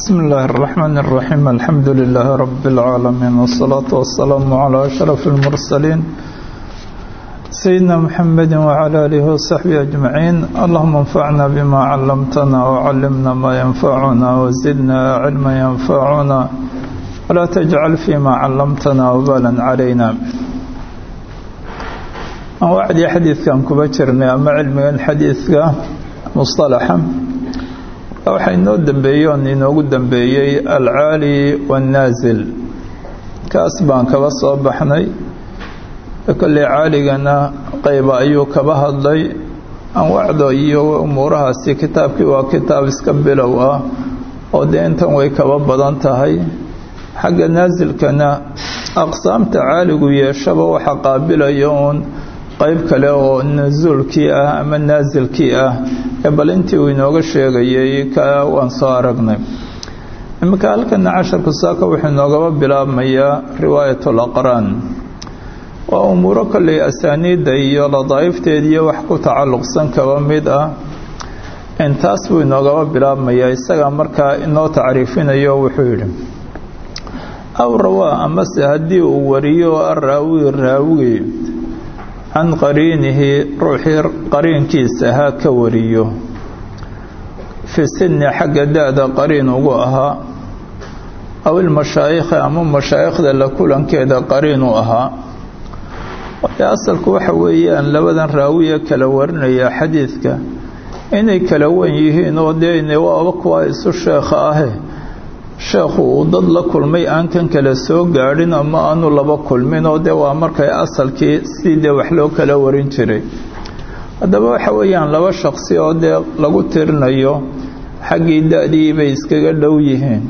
بسم الله الرحمن الرحيم الحمد لله رب العالمين والصلاة والسلام على أشرف المرسلين سيدنا محمد وعلى آله وصحبه أجمعين اللهم انفعنا بما علمتنا وعلمنا ما ينفعنا وزدنا علما ينفعنا ولا تجعل فيما علمتنا وبالا علينا وعدي حديث كان كبشرني أما علمي الحديث مصطلحا waxaa inoo dambeeyey inoogu dambeeyey alcaali waannaasil kaas baan kaba soo baxnay. Kolley caaligana qayba ayuu kaba hadlay. Anwacda iyo umuurahaasi kitaabkii waa kitaab iska bilow ah oo dee way kaba badan tahay. Xagga naasilkana aqsaamta caaligu yeeshaba waxa qaabilaya uun qayb kale oo nusuulkii ah ama naasilkii ah bal intii uu inooga sheegayay ka waan soo aragnay. Iminka halkana casharku saaka wuxuu inoogaba bilaabmayaa riwaayat alaqraan waa umuuro kolley asaaniidda iyo ladaa'ifteed iyo wax ku tacalluqsan kaba mid ah. Intaas buu inoogaba bilaabmayaa isagaa markaa inoo tacriifinayo wuxuu yidhi aw rawaa amase haddii uu wariyo araawi raawigi can qariinihi ruuxii qariinkiisa ahaa ka wariyo fi sinni xagga da-da qariin ugu ahaa aw ilmashaayikhi ama mashaayikhda la kulankeeda qariin u ahaa asalku waxa weeyaan labadan raawiya kala warinaya xadiidka inay kala wan yihiin oo dee waaba kuwa isu sheekha ahe sheekhu uu dad la kulmay aan kan kale soo gaadhin ama aanu laba kulmin oo dee waa markay asalkii sidii dee wax loo kala warin jiray. Haddaba waxa weeyaan laba shaqsi oo dee lagu tirinayo xaggii da-dii bay iskaga dhow yihiin.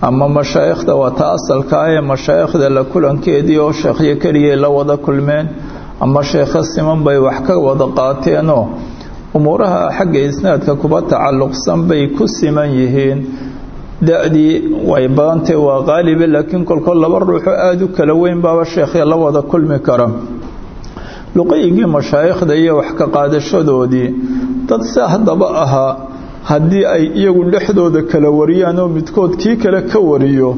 Ama mashaayikhda waa ta asalka ah ee mashaayikhda la kulankeedii oo sheekhyo keliyay la wada kulmeen ama sheekho siman bay wax ka wada qaateenoo umuuraha xagga isnaadka kuba tacalluqsan bay ku siman yihiin da-dii way badantay waa qaalibe laakiin kolkol laba ruuxo aada u kala weyn baaba sheekhya la wada kulmi kara. Luqayigii mashaayikhda iyo wax ka qaadashadoodii dad si haddaba ahaa haddii ay iyagu dhexdooda kala wariyaan oo midkood kii kale ka wariyo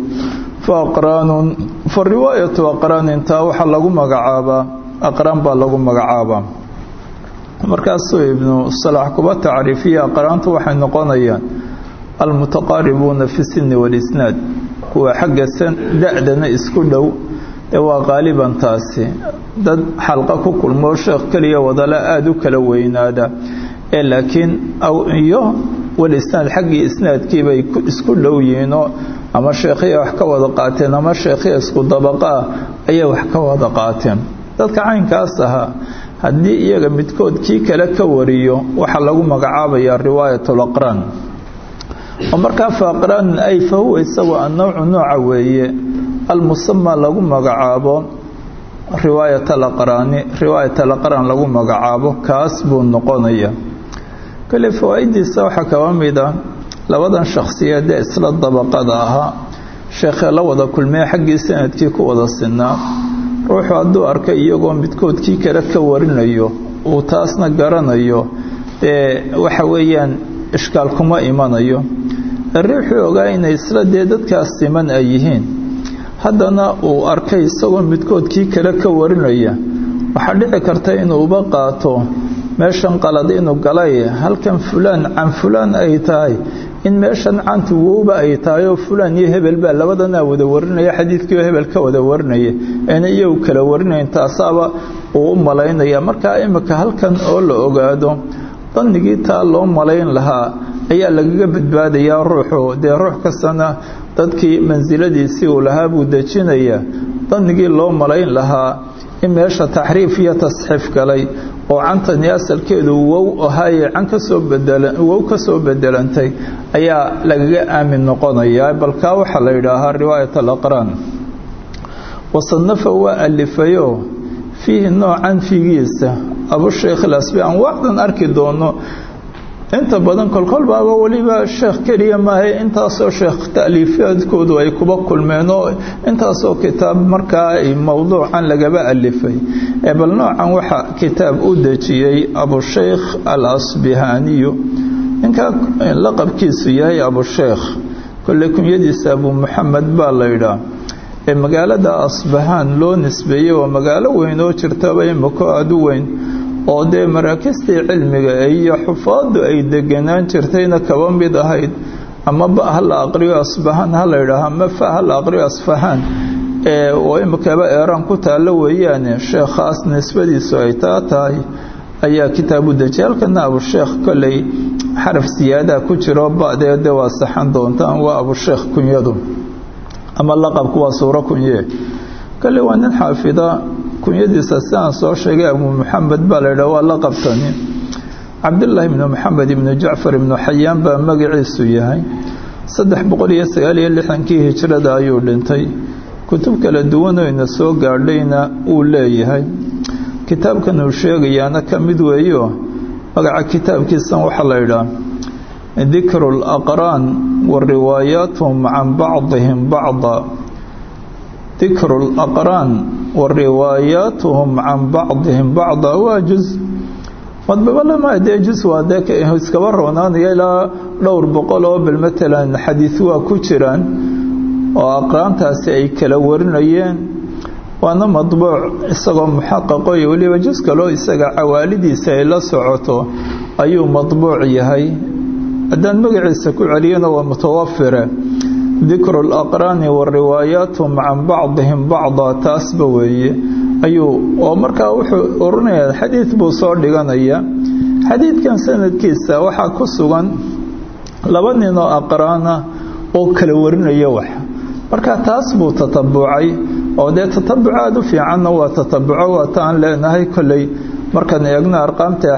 fa aqraanun fa riwaayatu aqraanin taa waxaa lagu magacaabaa aqraan baa lagu magacaabaa markaasuu ibnu salax kuba tacriifiya aqraantu waxay noqonayaan almutaqaaribuuna fi sinni walisnaad kuwa xagga da-dana isku dhow ee waa qaaliban taasi dad xalqa ku kulmoo sheekh keliya wadala aada u kala weynaada ee laakiin iyo walisnaad xaggii isnaadkiibay isku dhow yihiinoo ama sheekhiya wax ka wada qaateen ama sheekhiya isku dabaqa ah ayay wax ka wada qaateen dadka caynkaas ahaa haddii iyaga midkood kii kale ka wariyo waxaa lagu magacaabayaa riwaayatl aqraan oo markaa faaqraanin ay fa huwa isagu annowcu nooca weeye almusama lagu magacaabo riwaayat alaqraani riwaayat alaqraan lagu magacaabo kaas buu noqonaya. Kale fawaa'idiisa waxaa kaba mid a labadan shakhsiyeed ee isla dabaqada ahaa sheekhee la wada kulmee xaggii sannadkii ku wada sinaa ruuxu hadduu arkay iyagoo midkoodkii kale ka warinayo uu taasna garanayo ee waxa weeyaan ishkaal kuma imanayo. Ruuxuu ogaa inay isla dee dadkaas siman ay yihiin. Haddana uu arkay isagoo midkoodkii kale ka warinaya. Waxaa dhici karta inuuba qaato meeshan qalad inuu galay halkan fulaan can fulaan ay tahay. In meeshan cantu wowba ay tahay oo fulaan iyo hebel baa labadanaa wada warinaya xadiidkiioo hebel ka wada warinaya. Eena iyagu kala warinayn taasaaba uu u malaynaya. Markaa imika halkan oo la ogaado dannigii taa loo malayn lahaa ayaa lagaga badbaadayaa ruuxu. Dee ruux kastana dadkii mansiladiisii uu lahaa buu dejinayaa dannigii loo malayn lahaa in meesha taxriif iyo tasxiif galay oo cantani asalkeedu wow ahaaye can ka soo bedela wow ka soo bedelantay ayaa lagaga aamin noqonayaa balkaa waxaa la yidhaahaa riwaayat alaqraan wasanafa waa alifayo fiihi noocan fiigiisa abusheekh ilasbi aan waxdan arki doono. Inta badan kolkol baaba weliba sheekh keliya maahay intaasoo sheekh ta'liifaadkoodu ay kuba kulmeen oo intaasoo kitaab markaa mowduucan lagaba alifay ee bal noocan waxaa kitaab u dejiyey abusheykh al asbihaaniyu ninkaa laqabkiisu yahay abusheekh kolley kunyadiisa abu muxamed baa la yidhaah ee magaalada asbahaan loo nisbeeyey waa magaalo weyn oo jirtaba imiko aada u weyn oo dee maraakistii cilmiga iyo xufaadu ay deganaan jirtayna kaba mid ahayd ama ba ha la aqriyo asbahaan ha la yidhaaho ama fa ha la aqriyo asfahaan oo imikaba eeraan ku taalo weeyaane sheekhaas nisbadiisu ay taa tahay ayaa kitaabu dejiye halkana abusheekh kolley xaraf siyaadaha ku jiro ba-deede waa saxan doontaan waa abusheekh kunyadu ama laqabku waa suuro kunye. Kolley waa nin xaafida kunyadiisa si aan soo sheegay abu muxamed baa la yidhaha waa laqabtani cabdillaahi ibnu maxamed ibnu jacfar ibnu xayaan baa magaciisu yahay. Saddex boqol iyo sagaal iyo lixdankii hijrada ayuu dhintay. Kutub kala duwanoo ina soo gaadhayna uu leeyahay. Kitaabkan uu sheegayaana ka mid weeyo magaca kitaabkiisan waxaa la yidhaha dikru laqraan wa can bacdihim bacda. Dikru laqraan wa riwaayaatuhum can bacdihim bacda waa juz madbabalama dee juz waa dee iskaba roonaanaya ilaa dhowr boqol oo bal matalan xadiis waa ku jiraan oo aqraantaasi ay kala warinayeen. Waana madbuuc isagoo muxaqaqo iyo weliba juz kaloo isaga cawaalidiisa ay la socoto ayuu madbuuc yahay. Haddaan dikru laqraani wa riwaayaatuhum can bacdihim bacda taasba weeye. Ayuu oo markaa wuxuu oranayaa xadiid buu soo dhiganaya xadiidkan sanadkiisa waxaa ku sugan laba nin oo aqraana oo kala warinaya wax. Marka taas buu tatabucay oo dee tatabuc aada u fiicanna waa tatabuco waataan leenahay kolley. Markaan eegno arqaamta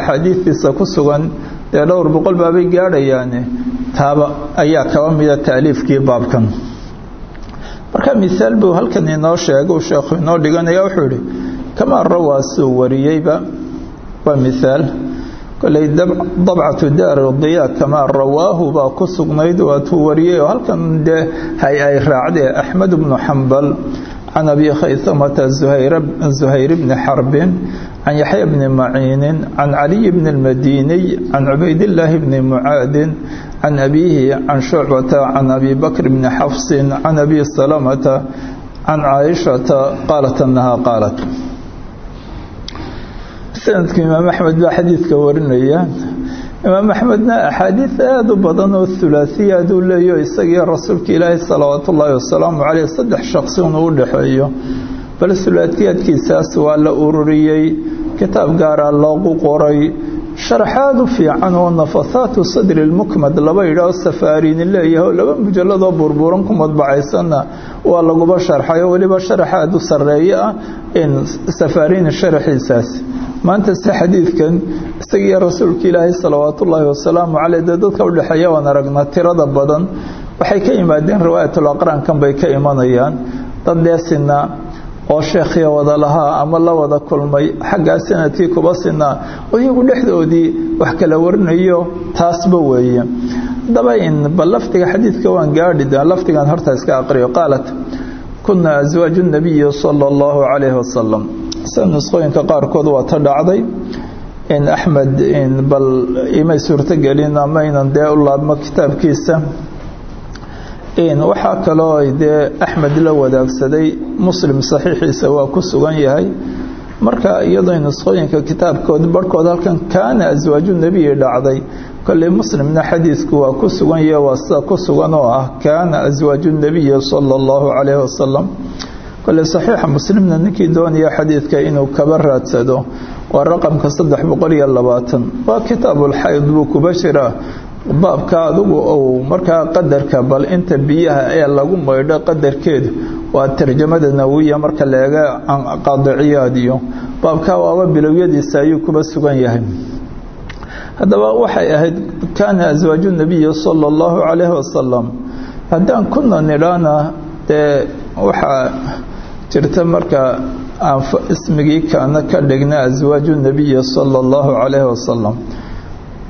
taaba ayaa kaba mida taaliifkii baabkan. Marka misaal buu halkan inoo sheega sheekhu inoo dhiganaya wuxuu yihi kamaa rawaa suu wariyeyba waa misaal. Koley dabcatu daari diyaa kamaa rawaahu baa ku sugnayd waatuu wariyey oo halkan dee hay ay raacdee axmed bnu xambal can abi khaysamata zuhayr bni xarbin can yaxya bni maciinin can caliy bni اlmadiniy can cubaydillaahi bni mucaadin can abiihi can shucbata can abi bakr bni xafsin can abi salamata can caaishata qaalat anaha qaalat sanadka imaam axmed baa xadiidka warinaya imaam axmedna axaadiid aada u badan oo hulaasiya aduu leeyo isagiyo rasuulka ilaahi salawaat ullaahi wasalaamu caleyh saddex shaqsi inuu u dhexeeyo bal hulaasiyaadkiisaas waa la ururiyey kitaab gaaraa loogu qoray sharaxaad u fiican oo nafahaatu sadri lmukmad laba yidhaao safaariini leeyahay laba mujalladoo burburan ku madbacaysanna waa laguba sharxay oo weliba sharaxaad u sarreeye ah in safaariini sharaxiisaas maanta se xadiidkan isagiiyo rasuulka ilaahay salawaat wasalaamu caleyh dee dadka udhexeeya waan aragnaa tirada badan. Waxay ka yimaadeen riwaayatul aqraankan bay ka imanayaan. Dad deesina oo sheekhiya wada lahaa ama la wada kulmay xaggaa sannadkii kuba sinaa oo dhexdoodii wax kala warinayo taasba weeye. Haddaba in bal lafdiga xadiidka waan gaadhi lafdigan horta iska aqriyo. Qaalat kuna aswaaju nabiyi sala allahu calayhi wasalam sida nusqooyinka qaarkood waa ta dhacday in axmed bal imay suurtogelin ama inan dee u laabmo kitaabkiisa waxaa kaloo dee axmed la wadaagsaday muslim saxiixiisa waa ku sugan yahay. Marka iyadoo nusqooyinka kitaabkood barhkood halkan kaana aswaaju nebiyi dhacday. Kolley muslimna xadiidku waa ku sugan yahe waa sida ku sugan oo ah kaana aswaaju nebiyi sala allahu calayhi wasalam kolley saxiixa muslimna ninkii doonaya xadiidka inuu kaba raadsado waa raqamka saddex boqol iyo labaatan. Waa kitaabulxayd buu kuba baabka adugu ou markaa qadarka bal inta biyaha ee lagu maydho qadarkeedu waa tarjamada nawiya marka leega qaadiciyaad iyo baabka waaba bilowyadiisa ayuu kuba sugan yahay. Haddaba waxay ahayd kaana aswaaju nabiyi sala allahu calayhi wasalam haddaan kuna nidhaana dee waxaa jirta marka aan ismigii kaana ka dhigna aswaaju nabiyi sala allahu calayhi wasalam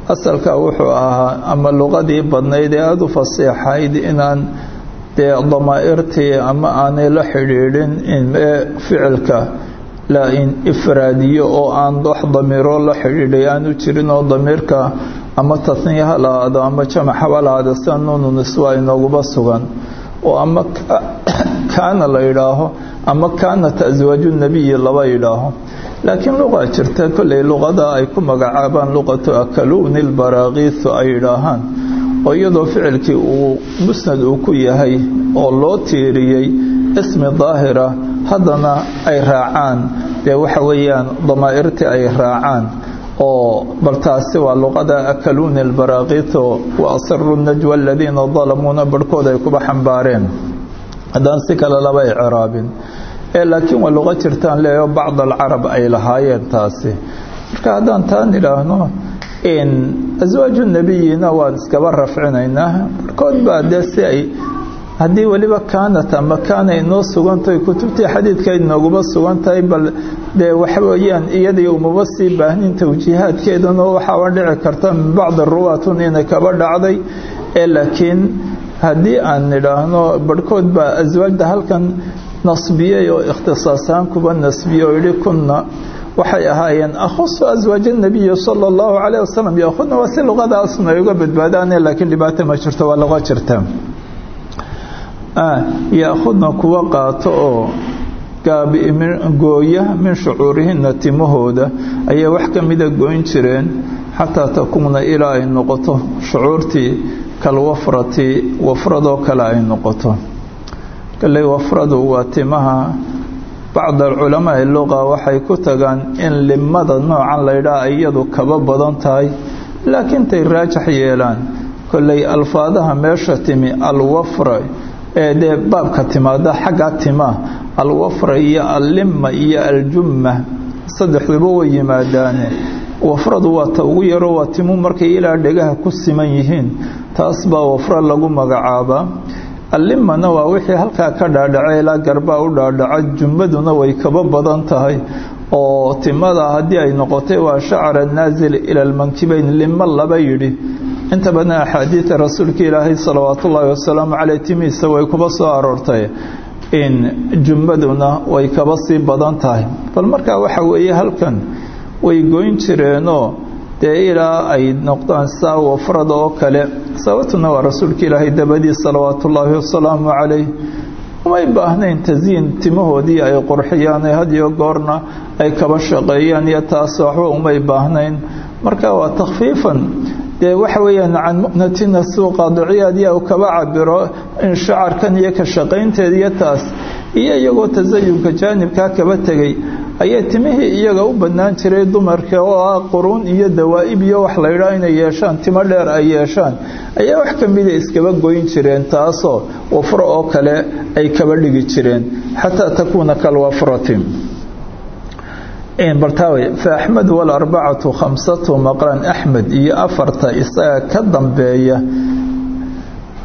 asalka wuxuu ahaa ama luqadii badnayd ee aada u fasiixayd inaan dee damaa'irtii ama aanay la xidhiidhin ee ficilka la ifraadiyo oo aan wax damiiro la xidhiidhay aanu jirin oo damiirka ama tasniya ha lahaado ama jamac haba lahaado sida nuunu niswa inooguba sugan. Oo ama kaana la yidhaaho ama kaanat aswaaju nabiyi laba yidhaaho laakiin luqa jirta kolley luqada ay ku magacaabaan luqatu akaluuni lbaraakiisu ay yidhaahaan oo iyadoo ficilkii uu musnad uu ku yahay oo loo tiiriyey ismi daahira haddana ay raacaan dee waxa weeyaan damaa'irtii ay raacaan oo bal taasi waa luqada akaluuni albaraakiiso wa asiru najwa aladiina dalamuuna barhkood ay kuba xambaareen haddaan si kale laba icraabin laakiin waa luqo jirtaan leeyo bacd alcarab ay lahaayeen taasi. Marka haddaan taan idhaahno aswaaju nebiyina waan iskaba rafcinaynaa. Barhkood baa dee si ay haddii weliba kaanat ama kaana inoo sugantahay kutubtii xadiidka inooguma sugan tahay bal dee waxa weeyaan iyadii umaba sii baahnin tawjiihaadkeedana waxaaba dhici karta min bacdi ruwaatun inay kaba dhacday. Ee laakiin haddii aan idhaahno barhkood baa aswaajda halkan nasbiyey oo ikhtisaasahaan kuba nasbiyey oo yidhi kunna waxay ahaayeen akhusu aswaaj nabiyi sala allahu calayh wasalam yakhudna waa si luqadaasna ay uga badbaadaane laakiin dhibaato ma jirto waa luqo jirta. Yaakhudna kuwa qaato oo gooya min shucuurihina timahooda ayay wax ka mida goyn jireen xataa takuuna ilaa ay noqoto shucuurtii kalwafrati wafradoo kale ay noqoto kalley wafradu waa timaha bacd alculamaai luqa waxay ku tagaan in limada noocan laydhaha iyadu kaba badan tahay laakiin tay raajax yeelaan. Kolley alfaadaha meesha timi alwafra ee dee baabka timaada xagga tima alwafra iyo allima iyo aljumma saddexduba way yimaadaane. Wafradu waa ta ugu yaro waa timu markay ilaa dhegaha ku siman yihiin taas baa wafro lagu magacaabaa allimana waa wixii halkaa ka dhaadhaca ilaa garbaa u dhaadhaca jummaduna way kaba badan tahay. Oo timada haddii ay noqotay waa shacra naazil ila almankibayn limo laba yidhi. Inta badan axaadiida rasuulka ilaahay salawaat ullaahi wasalaamu caleyh timihiisa way kuba soo aroortay in jummaduna way kaba sii badan tahay. Bal markaa waxa weeye halkan way goyn jireenoo dee ay noqdaan saa wafrada oo kale. Sababtuna waa rasuulka ilaahay dabadii salawaat ullaahi wasalaamu calayh umay baahnayn tasyiin timahoodii ay qurxiyaan hadiyo goorna ay kaba shaqeeyaan iyo taas waxba umay baahnayn. Marka waa takhfiifan. Dee waxa weeyaan can mu'natina suuqa duciyaadiya uu kaba cabiro in shacarkan iyo ka shaqaynteeda iyo taas. Iyo iyagoo tasayunka jaanibkaa kaba tegay ayay timihii iyaga u bannaan jiray dumarka oo ah quruun iyo dawaa'ib iyo wax laydhaa inay yeeshaan timo dheer ay yeeshaan. Ayaa wax ka mida iskaba goyn jireen taasoo wafro oo kale ay kaba dhigi jireen. Xataa takuuna kalwafrati bartaawe fa axmed walarbacatu khamsatu maqran. Axmed iyo afarta isaga ka dambeeya.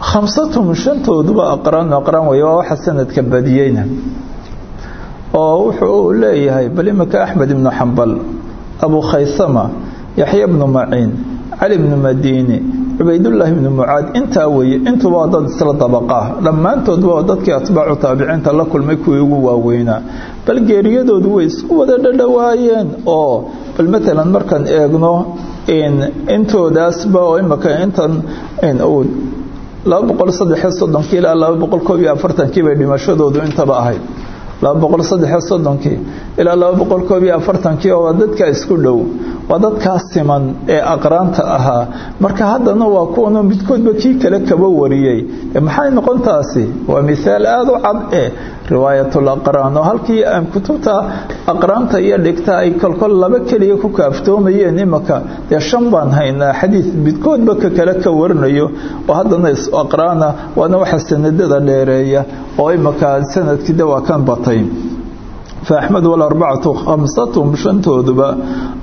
Khamsatum shantooduba aqran aqran wey waa waxa sanadka badiyeyna oo wuxuu leeyahay bal imika axmed ibnu xambal abu khaysama yaxya bnu maciin cali bnu madiini cubaydullaahi bnu mucaad intaa weeye intuba dad isla dabaqaa. Dhammaantoodba waa dadkii atbaacu taabiciinta la kulmay kuwii ugu waaweynaa bal geeriyadoodu way isku wada dhadhowaayeen oo bal matalan markaan eegno intoodaasba oo imika intan laba boqol saddexiyo soddonkii ilaa laba boqol koob iyo afartankii bay dhimashadoodu intaba ahayd laba boqol saddexiyo soddonkii ilaa laba boqol koob iyo afartankii oo waa dadkaa isku dhow waa dadkaa siman ee aqraanta ahaa. Marka haddana waa kuwanoo midkoodba kii kale kaba wariyey. Maxay noqon taasi? Waa mihaal aada u cad eh riwaayatul aqraan oo halkii aan kutubta aqraanta iyo dhigta ay kolkol laba keliya ku kaaftoomayeen imaka dee shan baan haynaa xadiid midkoodba ka kale ka warinayo oo haddana is-aqraana waana waxa sanadada dheereeya oo imaka sanadkiida waa kan batay فأحمد والأربعة خمستهم شنتودبا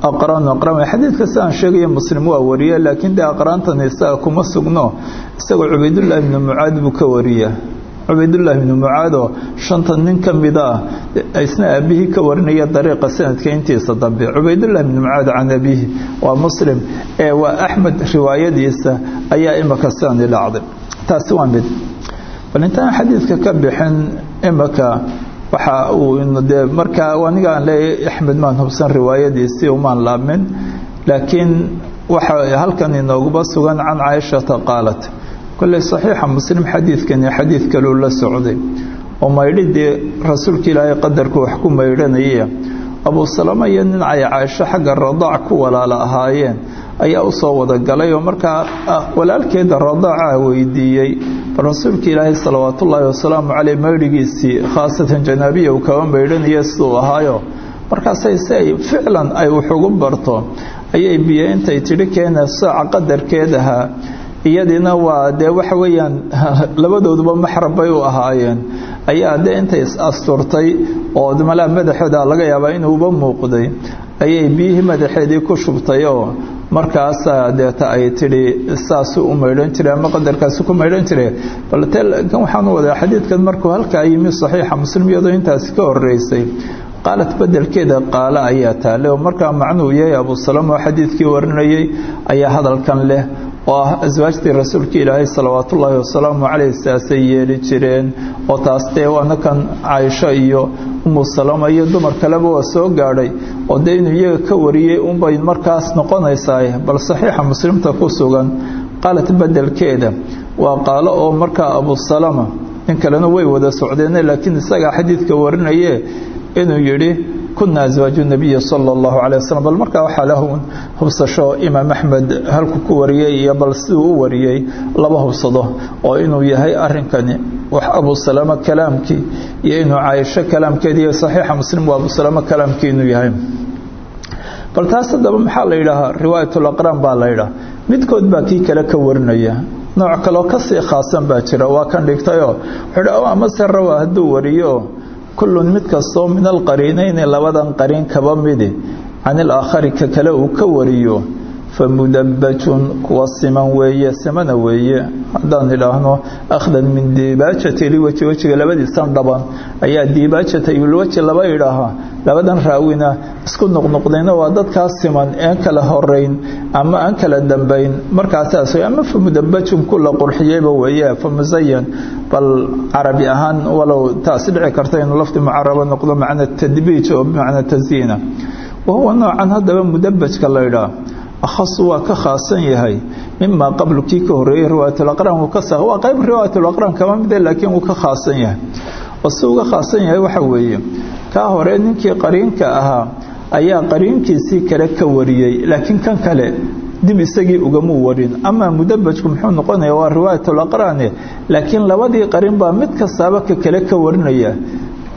أقران أقران حديث كسان شيء مسلم ووريا لكن ده أقران تنساء كما سقناه استوى عبيد الله بن معاذ cubaydullaahi bnu mucaadoo shanta nin ka mid ah isna aabihii ka warinaya dariiqa sanadka intiisa dambe cubaydullaahi bnu mucaad can abiihi waa muslim ee waa axmed riwaayadiisa ayaa imaka sanadii dhacday taasi waa mid. Bal intaan xadiidka ka bixin imaka waxa uu dee markaa anigaan leeyahay axmed maan hubsan riwaayadiisii umaan laamin laakiin waxa halkan inooguba sugan can caaishata qaalat kolley saxiixa muslim xadiidkani xadiid kaluu la socday. Oo maydhidii rasuulka ilaahay qadarku wax ku maydhanaya. Abuu salama iyo nin ay caaisho xagga radaac ku walaala ahaayeen ayaa u soo wada galay oo markaa walaalkeeda radaaca weydiiyey. Bal rasuulka ilaahay salawaatullaahi wasalaamu caleyh maydhigiisii khaasatan janaabiya uu kaba maydhanaya siduu ahaayo. Markaasay si ay ficlan ay wax ugu barto ayay biyo intay tidhi keena saaca qadarkeed ahaa iyadiina waa dee waxa weeyaan labadooduba maxrab bay u ahaayeen. Ayaa dee intay asturtay oo malaa madaxeeda laga yaabaa inuuba muuqday. Ayay biyihii madaxeedii ku shubtay markaasaa deeta ay tidhi saasu u maydhan jire ama qadarkaasi ku maydhan jire bal kan wadaa xadiidkan markuu halkaa yimi saxiixa muslim iyadoo intaasi ka horeysay qaalat bedelkeeda qaala ayaa taale oo markaa macnuhu yahay abuu salama oo xadiidkii warinayay ayaa hadalkan leh oo ah aswaajtii rasuulka ilaahay salawaatullaahi wasalaamu caleyh sidaasay yeeli jireen oo taas dee waana kan caaisho iyo umu salama iyo dumar kaleba waa soo gaadhay oo dee inuu iyaga ka wariyey unbay markaas noqonaysaa bal saxiixa muslimta ku sugan. Qaalat bedelkeeda waa qaalo oo markaa abuu salama nin kalena way wada socdeene laakiin isagaa xadiidka warinaye inuu yidhi kuna aswaaju nabiyi sala allahu calay wasalam bal markaa waxaa lahun hubsasho imaam axmed halku ku wariyey iyo bal siduu u wariyey laba hubsado oo inuu yahay arinkani wax abuu salama kalaamkii iyo inuu caaisho kalaamkeediiyo saxiixa muslim waa abuu salama kalaamkii inuu yahay. Bal taas haddaba maxaa la yidhaahaa? Riwaayatulaqraan baa la yidhaha midkood baa kii kale ka warinaya. Nooc kaloo ka sii khaasan baa jira. Waa kan dhigtayoo? Wuxuu amase rawa hadduu wariyo kullun mid kastoo min alqariinayni labadan qariin kaba midi. Can ilaakhari ka kale uu ka wariyo. Fa mudabbajun kuwa siman weeye simana weeye. Haddaan idhaahno akhdan min diibaajati liweji wejiga labadiisan dhaban. Ayaa diibaajata ilweji laba labadan raawina isku noqnoqdayna waa dadkaas siman een kala horeyn ama aan kala dambayn. Markaasaas ama fa mudabbajun ku la qurxiyeyba weeye fa musayan bal carabi ahaan walow taasi dhici karta inuu lafdi mucarabo noqdo macna tadbiij oo bimacna tasyiina wahuwa noocan haddaba mudabbajka la idhaah akhasu waa ka khaasan yahay. Mimaa qablu kii ka horeeyey riwaayatulaqraan wuu ka waa qayb riwaayatulaqraan kama mide laakiin wuu ka khaasan yahay. Oo si uga khaasan yahay waxa weeye kaa hore ninkii qariinka ahaa ayaa qariinkiisii kale ka wariyey laakiin kan kale dib isagii ugamuu warin. Amaa mudabbajku muxuu noqonaya waa riwaayatulaqraane laakiin labadii qarin baa mid kastaaba ka kale ka warinaya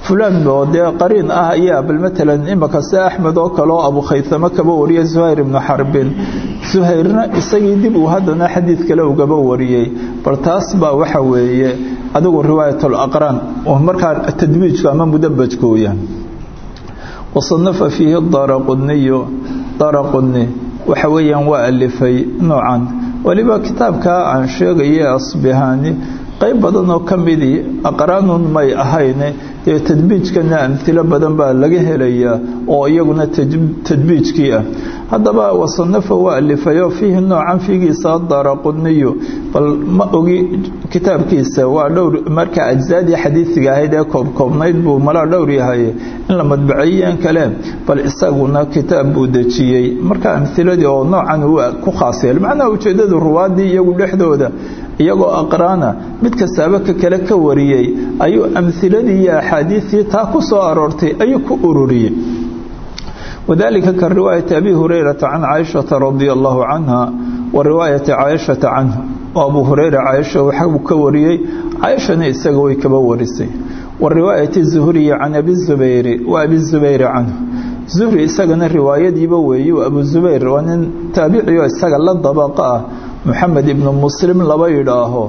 fulaan oo dee qariin ah ayaa bal matalan imaka se axmed oo kale oo abu khaytamo kaba wariya zuhayr ibnu xarbin zuhayrna isagii dib uu haddana xadiid kale ugaba wariyey. Bal taas baa waxa weeye adigu riwaayatulaqraan oo markaa tadwiijku ama mudabbajku u yahay wasanafa fiihi daraquniyu daraquni waxa weeyaan waa alifay noocan. Weliba kitaabkaa aan sheegaye asbihaani qayb badan oo ka midii aqraanun may ahayne dee tadbiijkana amhilo badan baa laga helayaa oo iyaguna tadbiijkii ah. Haddaba wasanafa waa alifayoo fiihi noocan fiigiisa daraquniyu bal ma ogi kitaabkiisa waa dhowr marka ajzaadii xadiisiga ahayd ee koobkoobnayd buu malaa dhowr yahay in la madbaceeyeen kale bal isaguna kitaab buu dejiyey. Marka amhiladii oo noocan ku khaas macnaha ujeedadu ruwaadii iyagu dhexdooda iyagoo aqraana mid kastaaba ka kale ka wariyey ayuu amhiladii iyo axaadiistii taa ku soo aroortay ayuu ku ururiyey. Wadalika ka riwaayati abi hurayrata can caaishata radia allahu canha wa riwaayati caaishata canhu. Oo abu hureyra caaisha waxuu ka wariyey caaishana isaga way kaba warisay. Wa riwaayati zuhriyi can abi zubayri wa abi zubayri canhu. Zuhri isagana riwaayadiiba moxamed ibnu muslim laba yidhaaho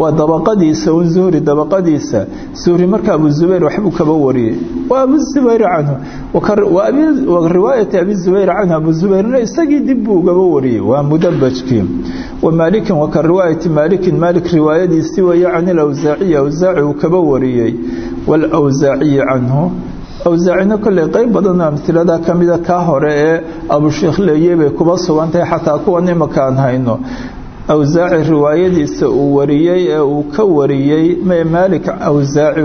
waa dabaqadiisa un zuhri dabaqadiisa. Zuhri marka abu zubayr waxbuu kaba wariyey. Waa abu zubayr canhu. Wa riwaayati abi zubayr canhu abu zubayrna isagii dib buu ugaba wariyey. Waa mudabbajkii. Wa maalikin wa ka riwaayati maalikin maalik riwaayadiisii weeye can ilawsaaciyi awsaaci uu kaba wariyey. Waalawsaaciyi canhu. Awsaacina kolley qayb badanoo amhilada ka mida kaa hore ee abusheekh leeye bay kuba sugantahay xataa kuwan imaka aan hayno awsaaci riwaayadiisa uu wariyey ee uu ka wariyey maalik awsaaci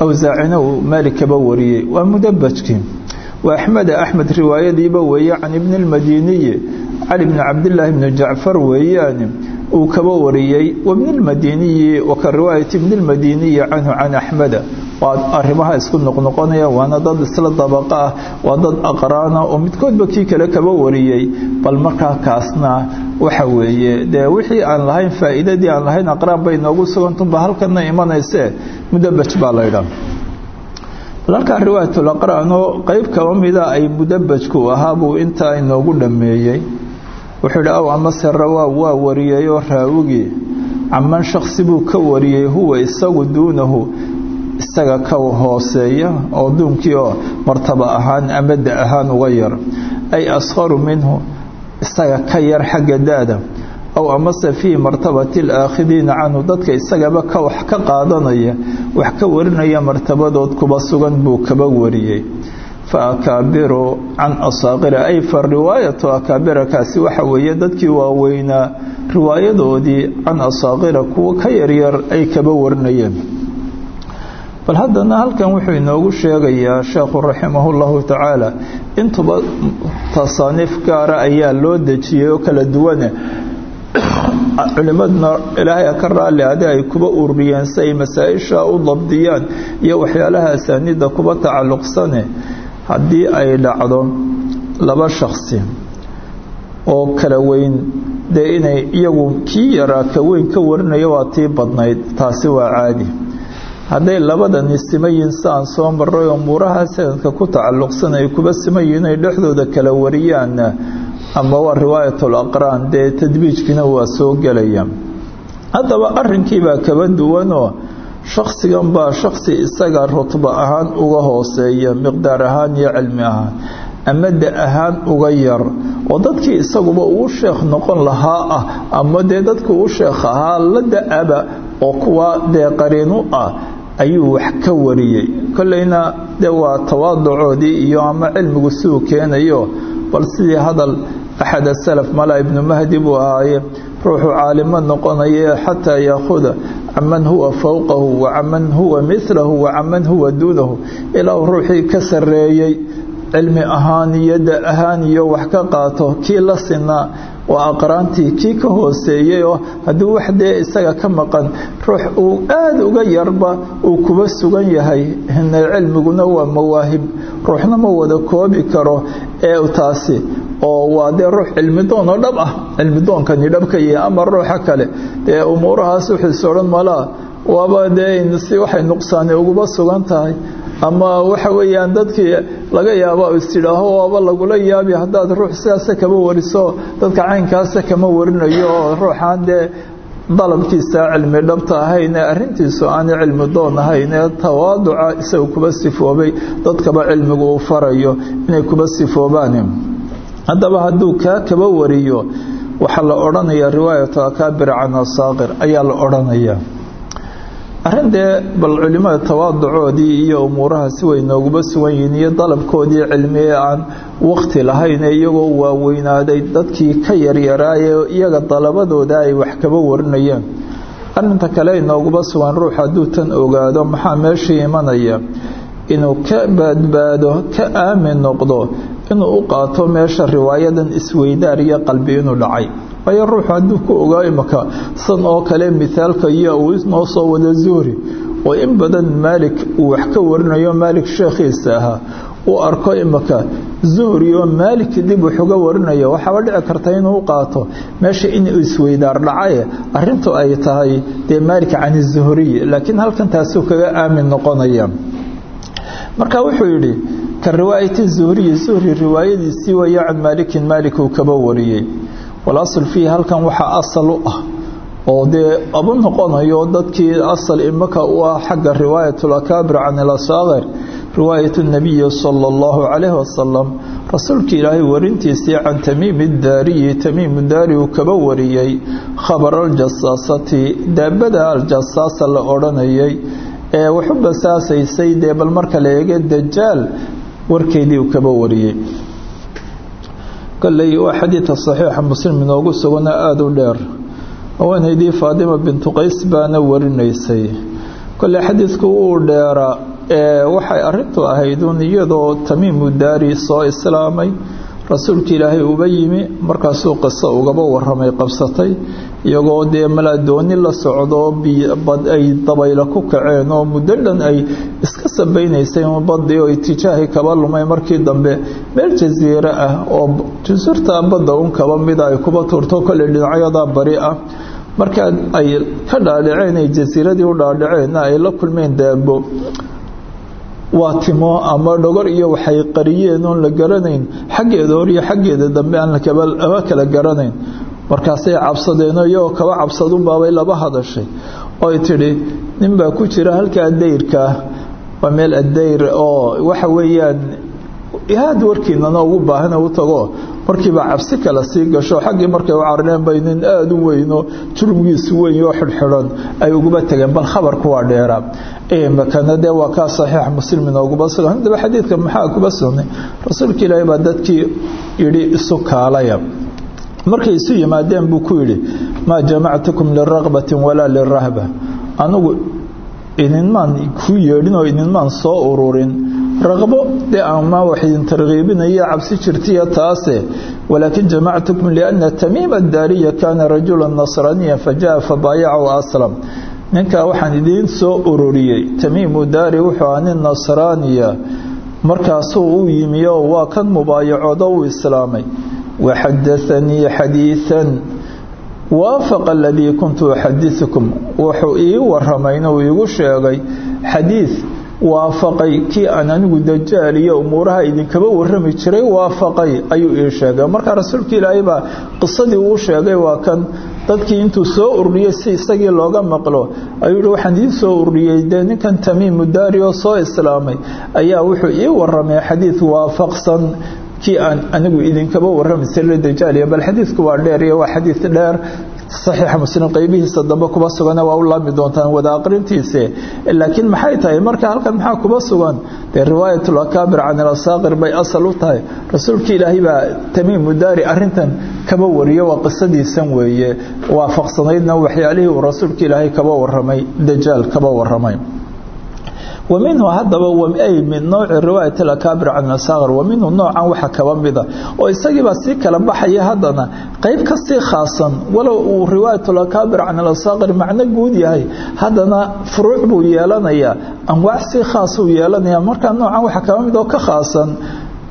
awsaacina uu maalik kaba wariyey. Waa mudabbajkii wa axmeda axmed riwaayadiiba weeye can ibni lmadiniyi cali bni cabdillaahi bni jacfar weeyaane uu kaba wariyey. Wabni lmadiniyi wa ka riwaayati bni lmadiniyi canhu can axmeda waa arrimaha isku noqnoqonaya waana dad isla dabaqa ah waa dad aqraana oo midkoodba kii kale kaba wariyey. Bal markaa kaasna waxa weeye dee wixii aan lahayn faa'iidadii aan lahayn aqraan bay noogu sugantunba halkana imanaysee mudabaj baa laydhaa bal halkaa riwaayatul aqraan oo qeyb kaba mida ay mudabajku ahaa buu intaa inoogu dhammeeyey. Wuxuu yidhi aw amase rawaa waa wariyey oo raawigii. Caman shaksi buu ka wariyey huwa isagu duunahu isaga ka hooseeya oo duunkii oo martaba ahaan ama da ahaan uga yar. Ay askharu minhu isaga ka yar xagga daada aw amase fii martabati alaakhidiina canhu dadka isagaba ka wax ka qaadanaya wax ka warinaya martabadood kuba sugan buu kaba wariyey. Fa akaabiru can asaaqira ay fa riwaayatu akaabira kaasi waxa weeye dadkii waaweynaa riwaayadoodii can asaaqira kuwa ka yaryar ay kaba warinayeen bal haddana halkan wuxuu inoogu sheegayaa sheekhu raximahullahu tacaala intuba tasaaniif gaara ayaa loo dejiyey oo kala duwane culimaduna ilaahay ka raalli ade ay kuba ururiyeen si ay masaa-isha u dabdiyaan iyo waxyaalaha asaaniidda kuba tacalluqsane haddii ay dhacdo laba shaksi oo kala weyn dee inay iyagu kii yaraa ka weyn ka warinaya waa tii badnayd taasi waa caadi hadday labadani simayiin siaan soo maray oo muuraha sanadka ku tacalluqsan ay kuba simayiin inay dhexdooda kala wariyaanna ama waa riwaayatul aqraan dee tadbiijkiina waa soo gelaya. Haddaba arrinkiibaa kaba duwanoo shaksigan baa shaksi isaga rutba ahaan uga hooseeya miqdaar ahaan iyo cilmi ahaan. Ama da ahaan uga yar. Oo dadkii isaguba uu sheekh noqon lahaa ah ama dee dadkii uu sheekh ahaa la da'aba oo kuwa dee qariinu ah ayuu wax ka wariyey. Kolleyna dee waa tawaaducoodii iyo ama cilmigu siduu keenayo bal sidii hadal axad asalaf mala ibnu mahdi buu ahaaye ruuxuu caalimo noqonaya xataa yaahuda caman huwa fowqahu wa caman huwa milahu wa caman huwa duunahu. Ilaa ruuxii ka sareeyey cilmi ahaan iyo ahaan iyo wax ka qaato kii la sinaa waa aqraantii kii ka hooseeyey oo haddii wax dee isaga ka maqan ruux uu aada uga yarba uu kuba sugan yahay cilmiguna waa mawaahib. Ruuxna ma wada koobi karo ee taasi oo waa dee ruux cilmidoon oo dhab ah cilmidoonkani dhabka yahay ama ruuxa kale. Dee umuurahaas wuxuuse odhan malaa waaba dee si waxay nuqsaani uguba sugan tahay ama waxa weeyaan dadkii laga yaaba istidhaaho waaba lagula yaabi haddaad ruux sidaasa kama wariso dadka caynkaasa kama warinayo oo ruuxaan dee dalabkiisa cilmi dhabta ahayn ee arrintiisu aanay cilmi doon ahayn ee tawaaduca isaga kuba sifoobay dadkaba cilmigu uu farayo inay kuba sifoobaan haddaba hadduu kaa kaba wariyo waxaa la odhanayaa riwaayatu akaabir can asaaqir ayaa la odhanayaa arrin dee bal culimada tawaaducoodii iyo umuurahaasi way nooguba sugan yihiin iyo dalabkoodii cilmi ee aan waqti lahayn iyagoo waaweynaaday dadkii ka yaryaraaye iyaga dalabadooda ay wax kaba warinayeen arinta kale ay nooguba sugan ruux hadduu tan ogaado maxaa meeshii imanaya? Inuu ka baadbaado ka aamin noqdo inuu u qaato meesha riwaayadan isweydaar iyo qalbi inuu dhacay waayo ruuxu hadduu ku ogaa imaka san oo kale mithaalka iyo uu noo soo wada zuhri oo in badan maalik uu wax ka warinayo maalik sheekhiisa ahaa uu arko imaka zuhri oo maalik dib wuxuga warinaya waxaaba dhici karta inuu qaato. Meesha inuu isweydaar dhacaye arintu ay tahay dee maalik can zuhriy laakiin halkan taasuu kaga aamin noqonaya. Marka wuxuu yidhi ka riwaayati zuhriyi zuhri riwaayadiisii waya can maalikin maalik uu kaba wariyey walasl fiihi halkan waxaa asal u ah. Oo dee abu noqonayo dadkii asal imaka u ah xagga riwaayat lakaabir can ilasaakir riwaayat nabiyi sala allahu calayhi wasalam rasuulka ilaahay warintiisii can tamiimi daariyi tamiimu daari uu kaba wariyey khabar aljasaasati daabada aljasaasa la odhanayay ee waxu basaasaysay dee bal marka la dajaal warkeedii uu kaba wariyey koley waa xadiidka saxiixa muslim inoogu sugana aada u dheer. Haweenaydii faadima bintu qays baana warinaysay. Koley xadiidku uu dheera ee waxay arintu ahayd un iyadoo tamiimu daari soo islaamay rasuulka ilaahay uba yimi markaasuu qiso ugaba waramay qabsatay iyagoo dee malaadooni la socdo bad ay dabaylo ku kaceen oo muddo dhan ay iska sabaynaysay badii oo itijaahi kaba lumay markii dambe meel jasiiro ah oo jusurta badda un kaba mida ay kuba tuurto kolley dhinacyadaa bari ah. Markaa ay ka dhaadhaceen ay jasiiradii u dhaadhaceenna ay la kulmeen daabo waa timo ama dhogor iyo waxay qariyeen oon la garanayn. Xaggeeda hor iyo xaggeeda dambe aan lama kala garanayn. Markaasay cabsadeenoo iyagoo kaba cabsadunbaabay laba hadashay. Oy tidhi ninbaa ku jira halkaa dayrkaa waa meel adayr oo waxa weeyaan aad warkiinana ugu baahana u tago markiibaa cabsi kale sii gasho xaggii markay u carineen bay nin aada u weyno jurmigiisu weyn oo xidhxidhan ay uguba tageen bal khabarku waa dheeraa makana dee waa kaa saxiix muslimin uguba sugan haddaba xadiidka maxaa kuba sugnay rasuulka ilaahi baa dadkii yidhi isu kaalaya. Markay isu yimaadeen buu ku yidhi maa jamactukum liraqbati walaa lirahba. Anugu idinmaan ku yeedhin oo idinmaan soo ururin raqbo de ama wax idin targiibinaya cabsi jirtiya taase walaakin jamactukum liana tamiima adaariya kaana rajula nasraaniya fajaa fabaayaca aslam ninkaa waxaan idiin soo ururiyey tamiimu daari wuxuu aha nin nasraaniya markaasuu u yimi oo waa kan mubaayacooda uu islaamay waxadaanii xadiian waafaqa aladii kuntu uxadiukum wuxuu ii waramayn uu iigu sheegay xadiid waafaqay kii aan anigu dajaal iyo umuuraha idinkaba warami jiray waafaqay ayuu ii sheegay. Markaa rasuulka ilaahay baa qisadii uu sheegay waa kan dadkii intuu soo ururiyey si isagii looga maqlo ayuu yihi waxaan soo ururiyey dee ninkan tamiimu daari oo soo islaamay. Ayaa wuxuu ii waramay xadiid waafaqsan kii aan anigu idinkaba warrami jiray dajaaliya bal xadiidku waa dheer iyo waa xadiid dheer saxiixa muslim qaybihiisa dambe kuba sugana waa u laami doontaan wada aqrintiise. Laakiin maxay tahay? Marka halkan maxaa kuba sugan? Dee riwaayatul akaabir can ilasaaqir bay asal u tahay. Rasuulka ilaahay baa tamiimu daari arintan kaba wariyo waa qisadiisan weeye. Waafaqsanaydna waxyaalihii uu rasuulka ilaahay kaba waramay dajaal kaba waramay waminhu hadaba min nooci riwaayat akaabir can asaqar wa minhu noocan waxa kaba mida ah, oo isagiibaa sii kala baxaya haddana qayb ka sii khaasan walow uu riwaayat akaabir can asaqar macno guud yahay haddana furuuc buu yeelanayaa anwaac sii khaasuu yeelanaya markaa noocan waxa kaba mid oo ka khaasan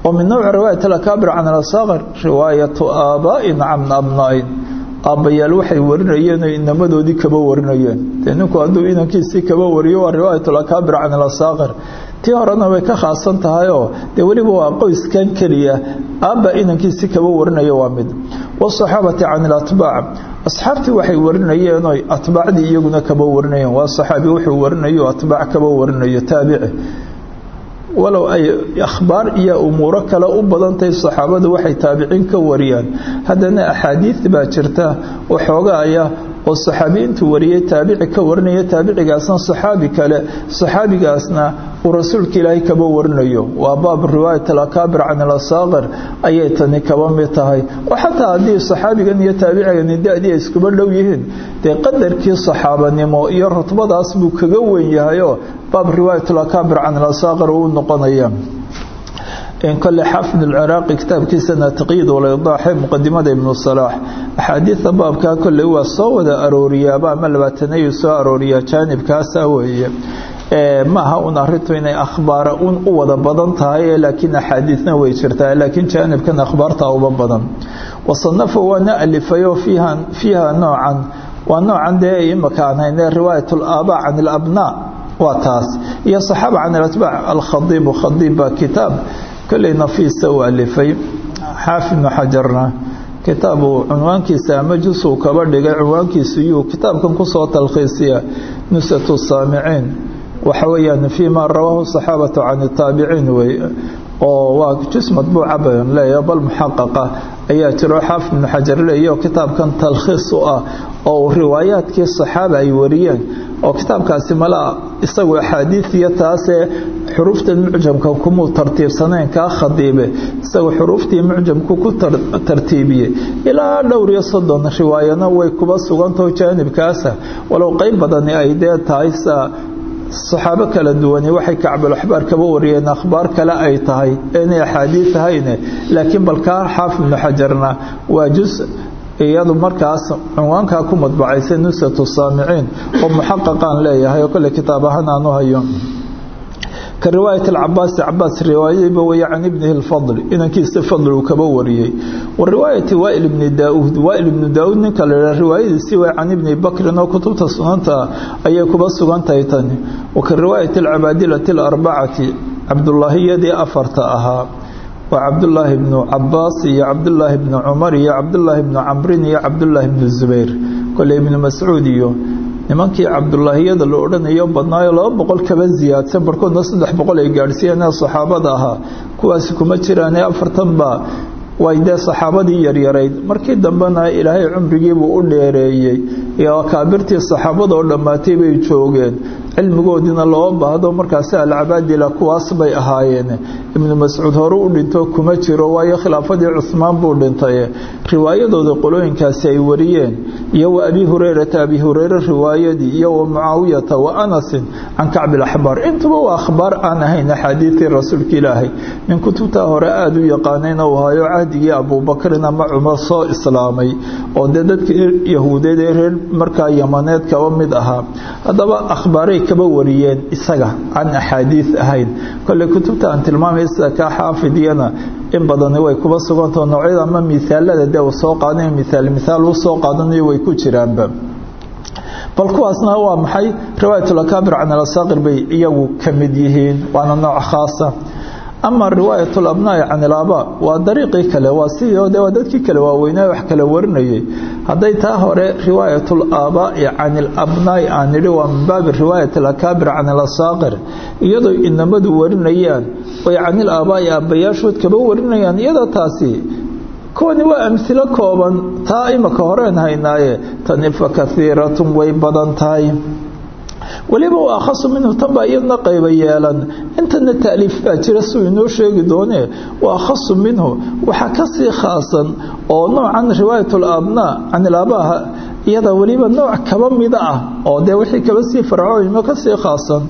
oo min nooci riwaayat akaabir can asaqar riwaayatu aabaa'in can abnaain aabbayaal waxay warinayeen oo inamadoodii kaba warinayeen. Ninku hadduu inankiisii kaba wariyo waa riwaayatulakaabir can ilasaakir tii horena way ka khaasan tahayoo dee weliba waa qoyskan keliya. Aabba inankiisii kaba warinaya waa mid. Wasaxaabati can ilatbaac asxaabtii waxay warinayeen oy atbaacdii iyaguna kaba warinayeen. Waa saxaabi wuxuu warinayo atbaac kaba warinayo taabici walow ay akhbaar iyo umuuro kale u badantahay saxaabadu waxay taabiciin ka wariyaan. Haddana axaadiid baa jirta oo oo saxaabiyiintu wariyey taabici ka warinaya taabicigaasna saxaabi kale saxaabigaasna uu rasuulka ilaahay kaba warinayo. Waa baab riwaayat alakaabir can ilasaakir ayay tani kaba mid tahay. Oo xataa haddii saxaabigan iyo taabicigani da-dii ay iskuba dhow yihiin dee qadarkii saxaabanimo iyo rutbadaas buu kaga weyn yahayoo baab riwaayat alakaabir can ilasaakir uu noqonaya kole xaafid alciraaqi kitaabkiisana taqyiid walayidaaxe muqadimada ibnu salaax axaadiida baabkaa kolley waa soo wada arooriyaaba ama labaatanayu soo arooriyaa jaanibkaasa weeye maaha un arintu inay akhbaara un u wada badan tahay laakiin axaadiidna way jirtaa laakiin jaanibkan akhbaarta uba badan wasanafa waana alifayoo fiiha noocan waa noocan dee imaka aan hayne riwaayat alaabaa can alabnaa taas iyo saxaaba can alatbaac alkhadiibu khadiibba kitaab kolley nafiisa uu alifay. Xaafid ibnu xajarna kitaabu cunwaankiisa ama jusuu kaba dhigay cunwaankiisu yuu kitaabkan ku soo talkhiisiya nusatu saamiciin waxa weeyaan fii ma rawaahu saxaabatu can taabiciin wey oo waa jus madbuuca bayan leeya bal muxaqaqa ayaa jiro. Xaafid leeya oo kitaabkan talkhiis u ah oo riwaayaadkii saxaaba ay wariyeen oo kitaabkaasi malaa isagu axaadiid iyo taasee xuruuftan mucjamka kumuu tartiibsanayn kaa khadiibe isagu xuruuftii mucjamku ku tartiibiyey ilaa dhowr iyo soddon riwaayana way kuba sugantaho jaanibkaasa. Walow qeyb badani ay dee tahay sa saxaabo kala duwani waxay kacbulaxbaar kaba wariyeen akhbaar kale ay tahay inay axaadiid ahayne. Laakiin balkaa xaafid ibnu xajarna waa jus iyadu markaas cunwaankaa ku madbacaysa nusatu saamiciin oo muxaqaqaan leeyahay oo kale kitaab ahaan aanu hayo. Ka riwaayat alcabaasi cabaas riwaayadiiba weeye can ibnihi lfadli inankiisa fadli uu kaba wariyey wa riwaayati waail ibni daauud waail ibnu daauud ninka la yidhaha riwaayadiisii way can ibni bakrin oo kutubta sunanta ayay kuba sugan tahay tani. Wa ka riwaayati alcabaadilati alarbacati cabdullaahiyadii afarta ahaa waa cabdulaahi bnu cabaas iyo cabdulaahi bnu cumar iyo cabdulaahi bnu camrin iyo cabdulaahi bnu zubayr kole ibnu mascuud iyo nimankii cabdulaahiyada la odhanayo badnaayo laba boqol kaba ziyaadsan barkoodna saddex boqol ay gaadhsiiyeen saxaabada ahaa. Kuwaasi kuma jiraane afartan baa. Way dee saxaabadii yaryarayd markii dambena ilaahay cumrigiibuu u dheereeyey. Iyo akaabirtii saxaabada oo dhammaatay bay joogeen cilmigoodiina loo baahdo markaasi alcabaadila kuwaas bay ahaayeen. Ibnu mascuud hore u dhinto kuma jiro waayo khilaafadii cusmaan buu dhintay. Riwaayadooda qolooyinkaasi ay wariyeen iyo wa abi hureyrata abi hureyre riwaayadii iyo wa mucaawiyata wa anasin can kacbi axbaar intuba waa akhbaar aan ahayn axaadiidii rasuulka ilaahay. Nin kutubtaa hore aada u yaqaanayna uu hayo cahdigii abuubakrin ama cumar soo islaamay oo dee dadkii yahuudeed ee reer markaa yamaneed mid ahaa. Haddaba akhbaaray kaba wariyeen isaga aan axaadiid ahayn. Kolley kutubta aan tilmaamay sida kaa xaafidiyana in badani way kuba sugantao noocyada ama miaalada de uu soo qaadanayo miaal miaal uu soo qaadanayo way ku jiraanba. Bal kuwaasna waa maxay? Riwaayatulakaabir can alasaaqir bay iyagu ka mid yihiin waana nooc khaasa ama riwaayat labnaai can ilaabaa waa dariiqii kale waa sidii de waa dadkii kale waaweynaa wax kala warinayay. Hadday taa hore riwaayat laabaa'i can ilabnaai aan nidhi waa min baabi riwaayat alakaabir can ilasaaqir iyadoo inamadu warinayaan oy can ilaabaai aabbayaashood kaba warinayaan iyadoo taasi kuwani waa amhilo kooban taa imaka horeen haynaaye tani fa kaiiratun way badan tahay weliba waa akhasu minhu tan baa iyadna qayba yeelan. Intana taaliif baa jira siuu inoo sheegi doonee waa akhasu minhu. Waxaa ka sii khaasan oo noocan riwaayat labnaa can ilaabaha iyada weliba nooc kaba mida ah oo dee wixii kaba sii farcooyimo ka sii khaasan.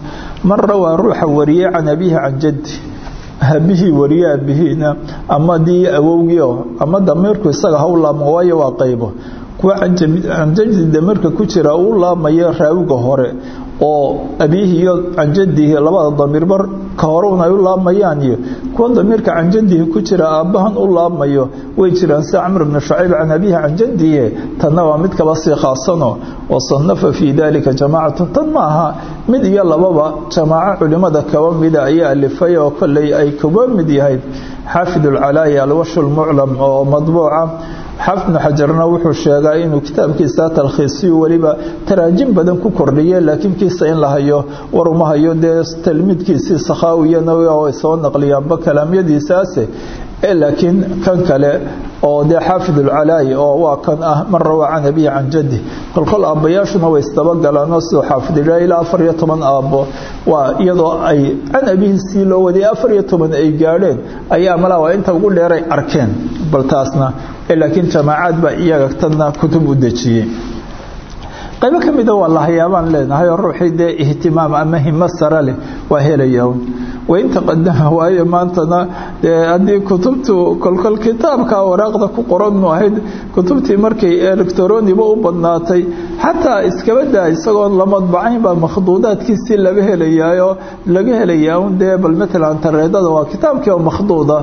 Marra waa ruuxa wariyey can abihi can jaddi. Aabihii wariye aabihiina ama dii awowgii ama damiirku isaga haw laabmo waayo waa qaybo. Kuwa canjadi damirka ku jira uu laabmayo raawiga hore oo abiihi iyo canjadihi labada damiirbar ka hore un ay u laabmayaan iyo kuwa damiirka canjadihi ku jira aabbahan u laabmayo. Way jiraan sida camr bni shacayb can abiihi canjadihi tanna waa mid kaba sii khaasano wasanafa fii dalika jamaacatu tan ma aha mid iyo lababa jamaaco culimada kaba mida ayaa alifay oo kolley ay kuba mid yahay xaafid alcalaayi alwash lmuclam oo madbuuca xaafid bnu xajarna wuxuu sheegaa inuu kitaabkiisa talkhiisiyu weliba taraajim badan ku kordhiye laakiin kiisa in la hayo war uma hayo. Dee talmiidkiisii sakhaawiyana ay soo naqliyaanba kalaamyadiisaase laakiin kan kale oo dee xaafid alcalaayi oo waa kan ah man rawaa can abihi can jaddi. Kolkol aabbayaashuna way isdabagalaanoo siduu xaafid ilaa afar iyo toban aabbo. Waa iyadoo ay can abihiisii loo waday afar iyo toban ay gaadheen ayaa malaa waa inta ugu dheeray arkeen. Bal taasna laakiin jamaacaad baa iyaga tanna kutub u dejiyey. Qaybo ka mida waa lahayaabaan leenahay oo ruuxii dee ihtimaam ama himo sare leh waa helaya wain taqadama waayo maantana dee haddii kutubtu kolkol kitaabka waraaqda ku qoran mu ahayd kutubtii markay electroniba u badnaatay xataa iskaba daa isagoon la madbacayn baa makhduudaadkiisii laga helayaayoo laga helayaa un dee bal matalan tareedada waa kitaabkii oo makhduuda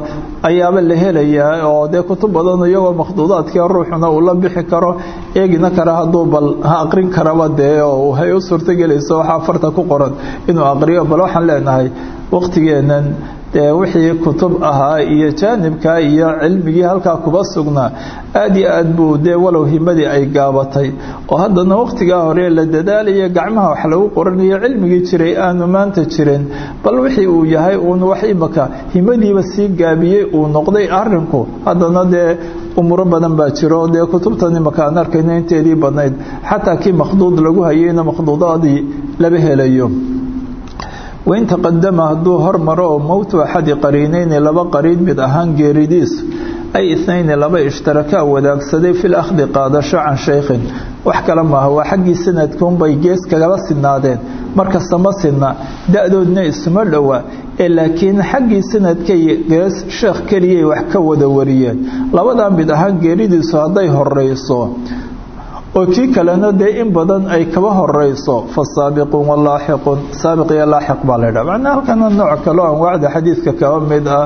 ayaaba la helayaa oo dee kutub badan iyagoo makhduudaadkii ruuxuna uu la bixi karo eegina kara hadduu bal ha aqrin karaba dee oo hay u suurtogelayso waxaa farta ku qoran inuu aqriyo bal waxaan leenahay waqtigeennan dee wixii kutub ahaa iyo jaanibka iyo cilmigii halkaa kuba sugnaa aad iyo aad buu dee walow himadii ay gaabatay. Oo haddana waqtigaa hore la dadaalaya gacmaha wax lagu qoranayo cilmigii jiray aanu maanta jirin. Bal wixii uu yahay uun wax imaka himadiiba sii gaabiyey uu noqday arinku haddana dee umuuro badan baa jiro dee kutubtan imaka aan arkayno inteedii badnayd. Xataa kii makhduud lagu hayeyna makhduudaadii laba helayo wain taqadama hadduu hormaro oo mowtu axadi qariinayni laba qariin mid ahaan geeridiisu ay itnayni laba ishtarakaa wadaagsaday fil akhdi qaadasho can shaykhin. Wax kale maaha waa xaggii sanadkuunbay gees kagaba sidnaadeen markasta ma sinna da-doodna isuma dhowa ee laakiin xaggii sanadkay gees sheekh keliyay wax ka wada wariyeen. Labadaa mid ahaan geeridiisu hadday horeyso oo kii kalena dee in badan ay kaba horeyso fasaabiquun walaaxiquun saabiq iyo laaxiq baa la ydhaha macnaa halkana nooc kaleo anwaacda xadiidka kaba mid ah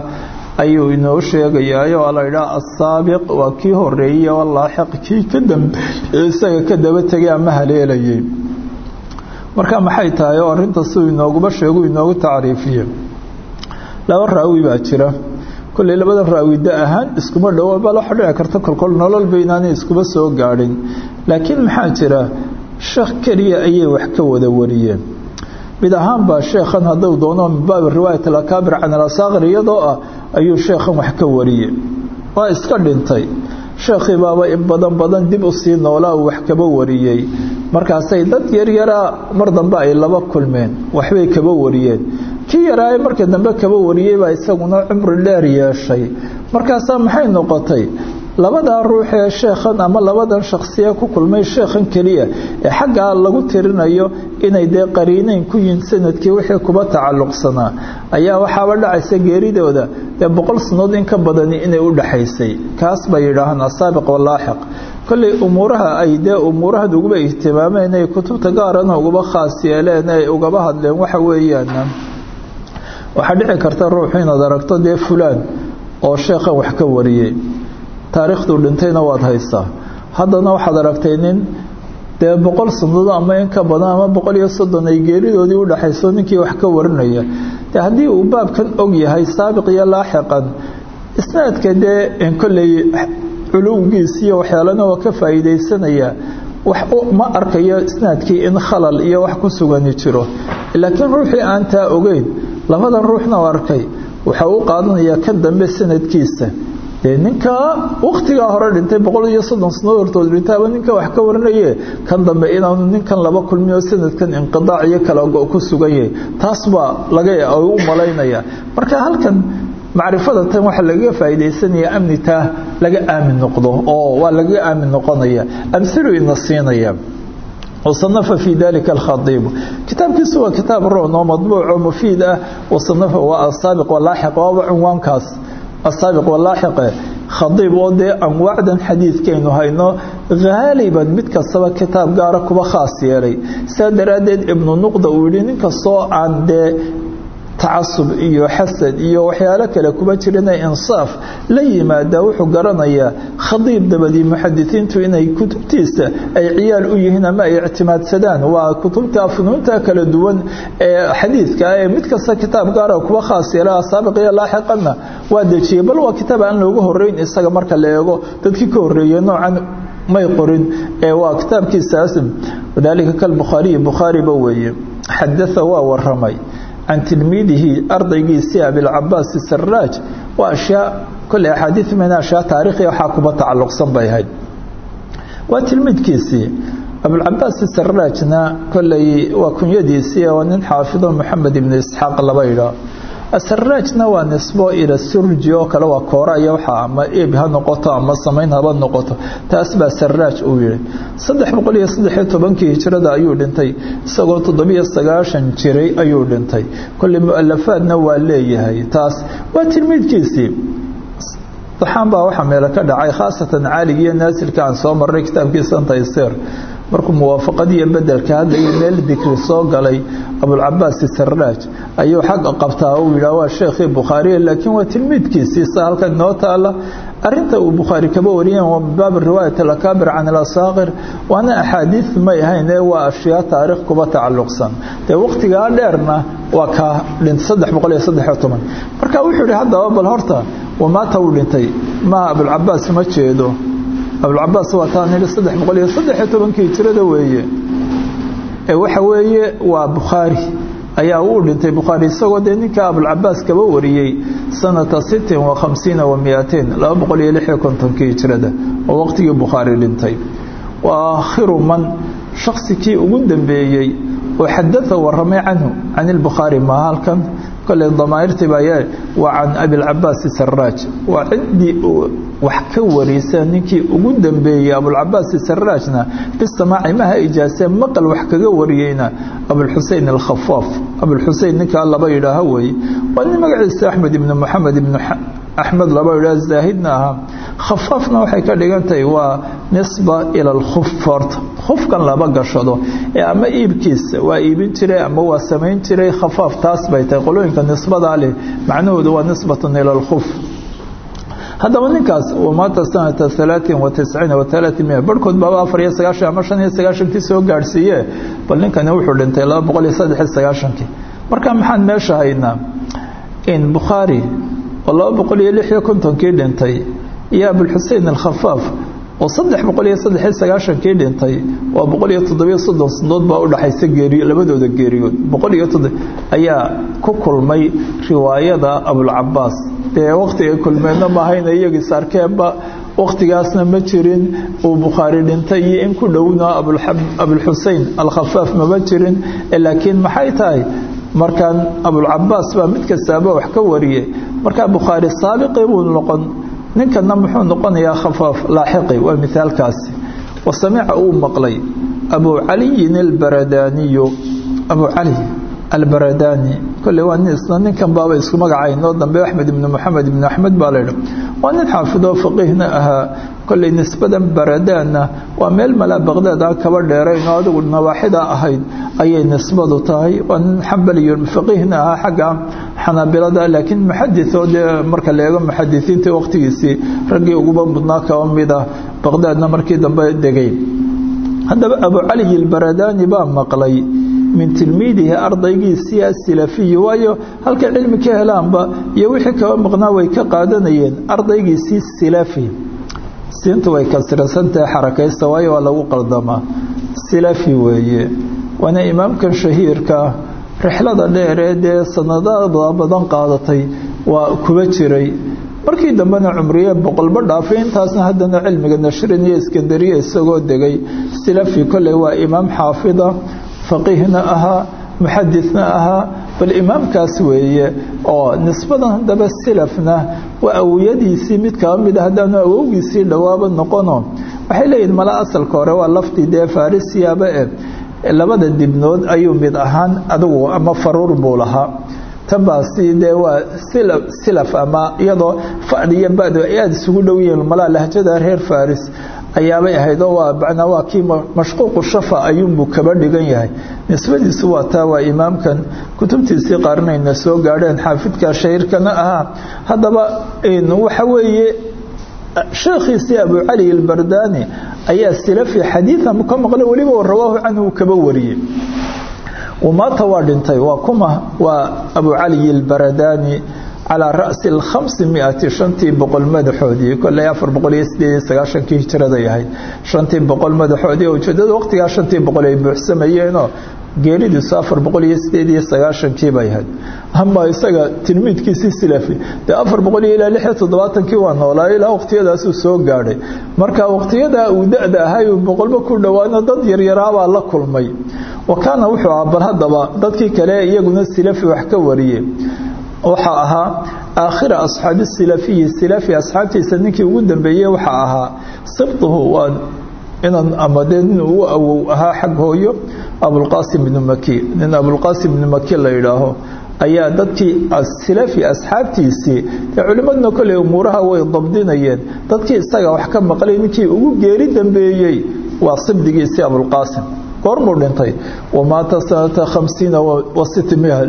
ayuu inoo sheegayaa oo la ydhaha asaabiq waa kii horeeyey walaaxiq kii ka dambeeyey isaga ka daba tegay ama haleelayay marka maxay tahay oo arrinta siduu inooguba sheegu inoogu tacriifiye laba raawi baa jira kolley labada raawi da ahaan iskuma dhowo bal waxa dhici karta kolkol nololba inaanay iskuba soo gaadhin. Laakiin maxaa jira sheekh keliya ayay wax ka wada wariyeen. Mid ahaan baa sheekhan hadduu doono min riwaayat alakaabir can alasaaqir iyadoo ah ayuu sheekhan wax ka wariyey waa iska dhintay. Sheekhii baaba in badan badan dib u sii noolaa uu wax kaba wariyey. Markaasay dad yaryaraa mar dambe ay laba kulmeen waxbay kaba wariyeen kii yaraaye marka dambe kaba wariyey baa isaguna cumri dheer yeeshay. Markaasaa maxay noqotay? Labadaa ruux ee sheekhan ama labadan shakhsiya ku kulmay sheekhan keliya ee xaggaa lagu tirinayo inay dee qariineyn ku yihiin sannadkii wixii kuba tacalluqsanaa. Ayaa waxaaba dhacaysa geeridooda. Dee boqol sanood in ka badani inay u dhaxaysay. Kaas bay yidhaahaan asaabiq walaaxiq. Kolley umuuraha ay dee umuurahan uguba ihtimaameen ay kutubta gaarana uguba khaas yeeleen ay ugaba hadleen waxa weeyaan waxaa dhici karta ruuxu inaad aragto dee fulaan oo sheekhan wax ka wariyey. Taariikhduu dhintayna waad haysaa haddana waxaad aragtay nin dee boqol sanadood ama in ka badan ama boqol iyo soddon ay geeridoodii u dhaxayso ninkii wax ka warinaya. De haddii uu baabkan og yahay saabiq iyo laaxiqan isnaadka dee kolley culuwgiis iyo waxyaalana waa ka faa'iidaysanaya wax ma arkayo isnaadkii in khalal iyo wax ku sugani jiro. Laakiin ruuxii aan taa ogeyn labadan ruuxna arkay. Waxa u qaadanayaa kan dambe sanadkiisa. Dee ninkaa waktigaa hore dhintay boqol iyo soddon sano hortood dhintaaba ninka wax ka warinaye kan dambe inaanu ninkan laba kulmiyo sanadkan inqidaac iyo kala go ku sugan yahay taas laga u malaynaya. Marka halkan macrifada tan waxaa lagaga faa'iidaysanaya amni taa laga aamin noqdo oo waa lagaga aamin noqonaya. Amhilu ina siinaya وصنف في ذلك الخطيب كتاب كسوة كتاب رونو مطبوع ومفيد وصنف والسابق واللاحق وعنوان كاس السابق واللاحق خطيب ودي أنواعدا حديث كينو هينو غالبا متكسب كتاب قارك وخاص يري سادرادد ابن النقضة ويلين كسو عند tacasub iyo xasad iyo waxyaalo kale kuma jirina insaaf la yimaada wuxuu garanayaa khadiib dabadii muxadisiintu inay kutubtiisa ay ciyaal u yihiin ama ay ictimaadsadaan waa kutubta funuunta kala duwan ee xadiidka ee mid kasta kitaab gaara kuwa khaas yeela saabiq iyo laaxiqana waa dejiyey bal waa kitaab aan looga horeyn isaga marka la eego dadkii ka horeeyey noocan may qorin ee waa kitaabkiisaas wadaalika kalbukhaariyi bukhaariba weeye xadaa waa waramay can tilmiidihi ardaygiisii abilcabaas saraaj waa ashyaa kole axaadiid min ashyaa taariikhi waxaa kuba tacalluqsan bay ahayd waa tilmiidkiisii abulcabaas saraajna koley waa kunyadiisii oo nin xaafido moxamed ibnu isxaaq laba idhaa asaraajna waa nisbo ila surji oo kale waa koora iyo waxa ama eeb ha noqoto ama samayn haba noqoto. Taas baa saraaj uu yihi saddex boqol iyo saddexiyo tobankii hijrada ayuu dhintay. Isagoo toddobiyo sagaashan jiray ayuu dhintay. Kolley mualafaadna waa leeyahay. Taas waa tilmiidkiisii. Daxaan baa waxaa meelo ka dhacay khaasatan caalig iyo naasilka aan soo marray kitaabkiisa tayseer markuu muwaafaqadiiyo bedelka hadlaya meel dikri soo galay abulcabaas saraaj ayuu xagga qabtaa uu yidhah waa sheekhii laakiin waa tilmiidkiisii sa halkan noo arinta uu bukhaari kaba wariyeen waa baab riwaayat alakaabir can alasaakir waana axaadiid may ahayn ee waa ashyaa taariikh kuba tacalluqsan. Dee waqtigaa dheerna waa ka dhintay saddex marka wuxuu haddaba bal horta wamaata uu dhintay? Maaha abulcabaas ma jeedo abulcabaas waa taa nidhi saddex boqol iyo saddex iyo tobankii hijrada weeye. Ee waxa weeye waa bukhaari. Ayaa uu dhintay bukhaari isagoo dee ninka abulcabaas kaba wariyey sanata sittin wa khamsiina wa miatain laba boqol iyo lix iyo kontonkii hijrada oo waqtigii bukhaari dhintay. Wa aakhiru man shaksi kii ugu dambeeyey oo xadaa waramay canhu can ilbukhaari maa halkan kolley damaa'irtii baa waa can abilcabaasi saraaj waa ciddii wax ka warisa ninkii ugu dambeeyey abulcabaasi saraajna bisamaaci maha ijaasee maqal wax kaga wariyeyna. Abulxusein alkhafaaf. Abulxusein ninkaa laba yidhaaho weeye. Waa nin magaciisa axmed ibnu moxamed ibnu axmed laba yidhaah zaahidna ahaa khafaafna waxay ka dhigan tahay waa nisba ila alkhuf horta khufkan laba gashado ee ama iibkiisa waa iibin jiray ama waa samayn jiray khafaaf taas bay tahay qolooyinka nisbadaa leh macnahoodu waa nisbatun ila alkhuf haddaba ninkaas uu maanta sanata alaain wa tisciin wa alaaimia barhkood baaba afar iyo sagaashan ama shan iyo sagaashankii soo gaadhsiiye bal ninkani wuxuu dhintay laba boqol iyo saddex iyo sagaashankii marka maxaan meesha haynaa in bukhaari oo laba boqol iyo lix iyo kontonkii dhintay iyo abulxusein alkhafaaf oo saddex boqol iyo saddex iyo sagaashankii dhintay waa boqol iyo toddobiyo soddon sanadood baa udhaxaysa geeriyo labadooda geeriyood. Boqol iyo toddob ayaa ku kulmay riwaayada abulcabaas dee wakhtiga kulmeedna mahayna iyagiis arkeenba wakhtigaasna ma jirin uu bukhaari dhintay iyo in ku dhowna abulxusein alkhafaaf mama jirin laakiin maxay tahay? Markaan abulcabaas baa mid kastaaba wax ka wariyey markaa bukhaari saabiqii buu noqon. Ninkana muxuu noqonayaa khafaaf laaxiqi waa mithaalkaasi wa samica uu maqlay abu caliyin albaradaaniyu abu cali albaradaani kolley waa nin isna ninkan baaba isku magacay noo dambe axmed ibnu moxamed ibnu axmed baa laydha waa nin xaafidoo faqiihna ahaa. Kolley nisbadan baradaanna waa meel malaa baqdaad aan kaba dheerayn oo adigu nawaaxida ahayd ayay nisbadu tahay. Waa nin xambaliyo faqiihna ahaa xagga xanaabilada laakiin muxaditoo dee marka la eego muxadisiinta waqtigiisii raggii uguba mudnaa kaba mid ah baqdaadna markii dambe degay. Haddaba abu cali albaradaani baa maqlay min tilmiidihi ardaygiisii asilafiyi waayo halkay cilmi ka helaanba iyo wixii kaba maqnaa way ka qaadanayeen ardaygiisii silafi siintu way kasirsantahay xarakaysta waayo waa lagu qaldamaa silafi weeye. Waana imaamkan shahiirka rixlada dheeree dee sanadada badan qaadatay waa kuba jiray. Markii dambena cumriye boqolba dhaafay intaasna haddana cilmiga nashrin iyo iskandariya isagoo degay. Silafi kolley waa imaam xaafida faqiihna ahaa muxadisna ahaa bal imaamkaas weeye oo nisbadan haddaba silafna waa awiyadiisii mid kaba mid a haddaanu awowgiisii dhowaaba noqono. Waxay leeyihiin mala asalka hore waa laftii dee farisiyaaba e labada dibnood ayuu mid ahaan adigu ama faruur buu lahaa. Tanbaasi dee waa silaf ama iyadoo fad iyo bad aada isugu dhow yihiin malaa lahjada reer faris ayaabay ahayd oo waa macnaa waa kii mashquuqu shafa ayuunbuu kaba dhigan yahay. Nisbadiisu waa taa waa imaamkan kutubtiisii qaarnayna soo gaadheen xaafidka shahiirkana ahaa haddaba waxa weeye sheekhiisii abu cali albardani ayaa silafi xadiidan ka maqlay weliba rawaahu canhu kaba wariyey. Wamaata waa waa kuma waa abu cali albaradani calaa ra'si alkhamsi miati shantii boqol madaxoodii kolley afar boqol iyo sideed iyo sagaashankii hijiraday ahayd shantii boqol madaxoodii ujeedada waqtigaa shantii boqol ay buuxsamayeenoo geeridiisu afar boqol iyo sideed iyo sagaashankii bay ahayd. Ama isaga tilmiidkiisii silafi dee afar boqol iyo ilaa lix iyo toddobaatankii waa noolaa ilaa waqtiyadaasuu soo gaadhay. Marka waqtiyadaa uu da-da ahay boqolba ku dhowaana dad yaryaraabaa la kulmay. Wa wuxuu ahaa bal haddaba dadkii kale iyaguna silafi wax ka wariyey. Waxaa ahaa aakhira asxaabi silafiyi silafi asxaabtiisa ninkii ugu dambeeyey waxaa ahaa sibtuhu waa inan ama dee uu awow ahaa xag hooyo abulqaasim ibnu maki nin abulqaasim ibnu maki la yidhaaho. Ayaa dadkii silafi asxaabtiisii culimmaduna kolley umuuraha way dabdinayeen. Dadkii isaga wax ka maqlay ninkii ugu geeri dambeeyey waa sibdigiisii abulqaasim goormuu dhintay. Wamaata sanata khamsiina wa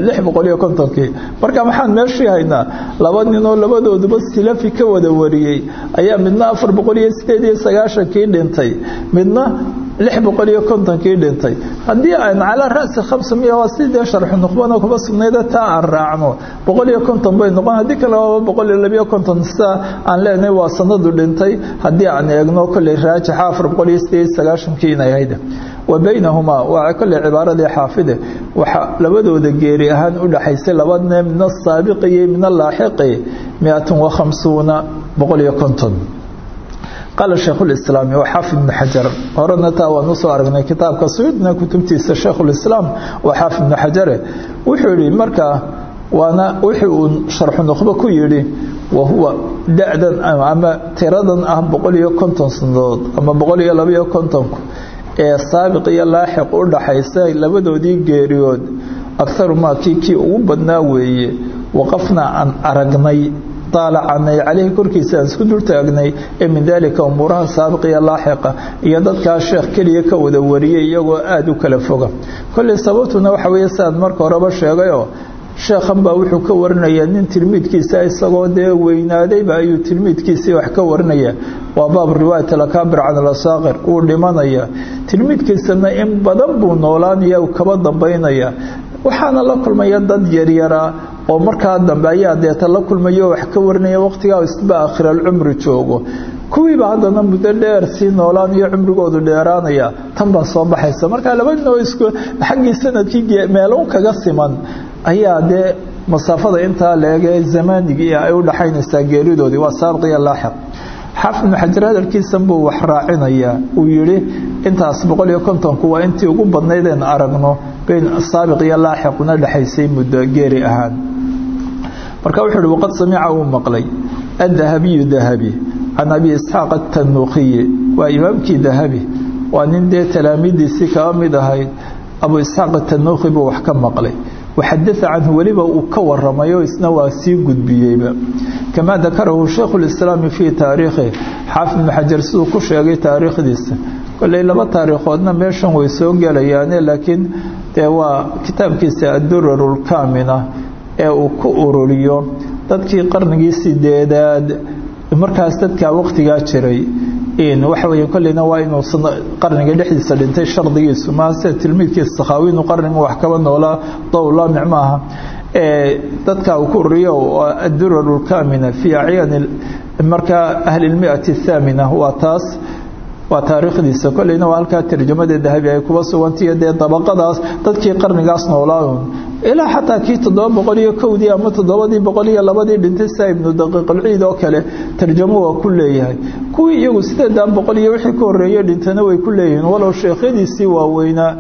lix boqol iyo kontonkii. Marka maxaan meeshii haynaa laba ninoo labadooduba silafi ka wada wariyey. Ayaa midna afar boqol iyo sideed iyo sagaashankii dhintay. Midna lix boqol iyo kontonkii dhintay. Haddii aan calaa ra'si khamsa miya waa sidee sharxu nuqbana kuma sugnayda taa aan raacno. Boqol iyo konton bay noqon haddii kale waaba boqol iyo labiyo konton sidaa aan leenahay waa sanadu dhintay. Haddii aan eegno kolley raajixa afar boqol iyo sideed iyo sagaashankii inay ahayd. Wa baynahumaa waa kolley cibaaradii xaafide. Waxaa labadooda geeri ahaan u dhaxaysay labadne midna saabiqiyi midna laaxiqi miatun wa khamsuuna boqol iyo konton qaala shaykhulislaami waa xaafid ibnu xajar horena taa waan u soo aragnay kitaabka suyudna kutubtiisa shaykhulislaam waa xaafid ibnu xajare wuxuu yihi markaa waana wixii uu sharxu nuqbo ku yidhi wahuwa da-dan ama tiradan ah boqol iyo konton sanadood ama boqol iyo labaiyo kontonku ee saabiq iyo laaxiq u dhaxaysa labadoodii geeriyood akharu maa kii kii ugu badnaa weeye waqafnaa aan aragnay daalacanay caleyhi korkiisa aan isku dul taagnay ee min daalika umuuraha saabiq iyo laaxiqa iyo dadkaa sheekh keliya ka wada wariyay iyagoo aada u kala foga. Kolley sababtuna waxa weeye siaan marka horeba sheegayoo sheekhan baa wuxuu ka warinayaa nin tilmiidkiisa isagoo dee weynaadayba ayuu tilmiidkiisii wax ka warinaya waa baab riwaayat alakaabir can alasaaqir wuu dhimanaya. Tilmiidkiisana in badan buu noolaanaya kaba dambaynaya waxaana la kulmaya dad yaryaraa oo markaa dambe ayaa deeta la kulmaya oo wax ka warinaya waqtigaa isba akhiralcumri joogo. Kuwiiba haddana muddo dheer sii noolaanayo cumrigoodu dheeraanaya tan baa soo baxaysa. Marka laba noo isku xaggii sannadkii meelun kaga siman ayaa dee masaafada intaa leegee zamaanigii ay u dhaxaynaysaa geeridoodii waa saabiq iyo laaxiq xaafid ibnu xajar hadalkiisan buu wax raacinayaa. Uu yidhi intaas boqol iyo kontonku waa intii ugu badnaydeen aragno bayn saabiq iyo laaxiquna dhexaysay muddo geeri ahaan. Marka wuxuu uhi waqad samica uu maqlay addahabiyu dahabi can abi isxaaq atanuukiyi waa imaamkii dahabi waa nin dee talaamiidiisii kaba mid ahayd abu isxaaq atanuukhi buu wax ka maqlay. Waxadaa canhu weliba uu ka waramayo isna waa sii gudbiyeyba. Kamaa dakarahu shaykhu lislaami fii taariikhi xaafid ibnu xajar siduu ku sheegay taariikhdiisa kolley laba taariikhoodna meeshan way soo gelayaane laakiin dee waa kitaabkiisa addurarulkaamina ee uu ku ururiyo. Dadkii qarnigii sideedaad markaas dadkaa waqtigaa jiray waxa weeye kolleyna waa inuu qarniga dhexdiisa dhintay shardigiisu. Maa sida tilmiidkiisa sakhaawinu qarniga wax kaba noolaa dowlaamic maaha. Dadka uu ku ururiyo addurar lkaamina fii acyaan markaa ahli lmiati athaamina waa taas waa taariikhdiisa. Kolleyna waa halkaa tarjamada dahabi ay kuba sugantayo dee dabaqadaas dadkii qarnigaas noolaaun ilaa xataa kii toddoba boqol iyo kowdii ama toddobadii boqol iyo labadii dhintay sia ibnu daqiiqalciid oo kale tarjamo waa ku leeyahay. Kuwii iyagu sideedan boqol iyo wixii ka horreeye dhintana way ku leeyihiin walow sheekhyadiisii waaweynaa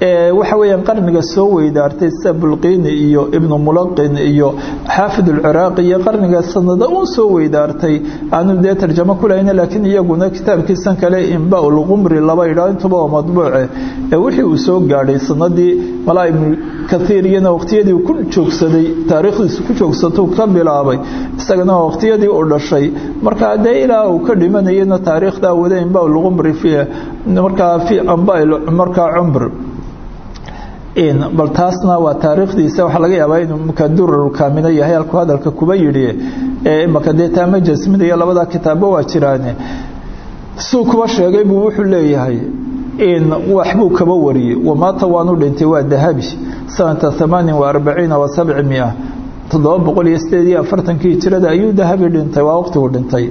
waxa weeyaan qarniga soo weydaartay sida bulqiini iyo ibnu mulaqin iyo xaafid alciraaqi iyo qarniga sanada uun soo weydaartay. Aanu dee tarjamo ku lahayna laakiin iyaguna kitaabkiisan kale imba lqumri laba idhaa intuba oo madbuuce wixii uu soo gaadhay sanadii malaa ibnu kaiir iyana waqtiyadii ku joogsaday taariikhdiisu ku joogsatou ka bilaabay. Isagana waa waqtiyadii uu dhashay. Markaa dee ilaa uu ka dhimanayana taariikhdaa wada imba lqumri markaa fi amba markaa cumr bal taasna waa taariikhdiisa waxaa laga yaabaa inuu imaka durarkaamino yahay halku hadalka kuba yidhi imaka dee taama jasminaya labada kitaabo waa jiraane. Suu kuba sheegay buu wuxuu leeyahay waxbuu kaba wariyey. Wamaata waanu dhintay waa dahabi. Sanata amaanin wa arbaciina wa sabci mia toddoba boqol iyo sideed iyo hijirada ayuu dahabi dhintay waa waqtigu dhintay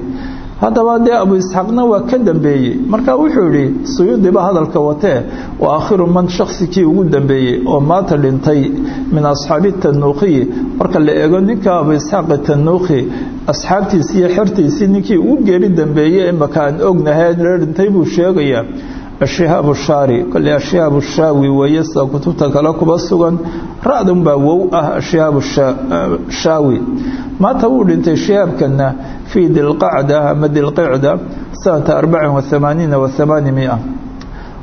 haddaba dee abu isxaaqna waa ka dambeeyey. Marka wuxuu yihi suyuudiba hadalka watee wa aakhiru man shaksikii ugu dambeeyey oo maata dhintay min asxaabi tanuukhiyi marka la eego ninka abu isxaaq tanuukhi asxaabtiisii iyo xertiisii ninkii ugu geeri dambeeyey imaka aan ognahay la dhintay buu sheegayaa ashihaab shaari kole ashihaab shaawi weeye sida kutubta kale kuba sugan ra-dan baa wow ah ashihaab shaawi maanta wuu dhintay shihaabkana fii dilqacda ama dilqicda sanata arbacin wa amaaniina wa amaani mia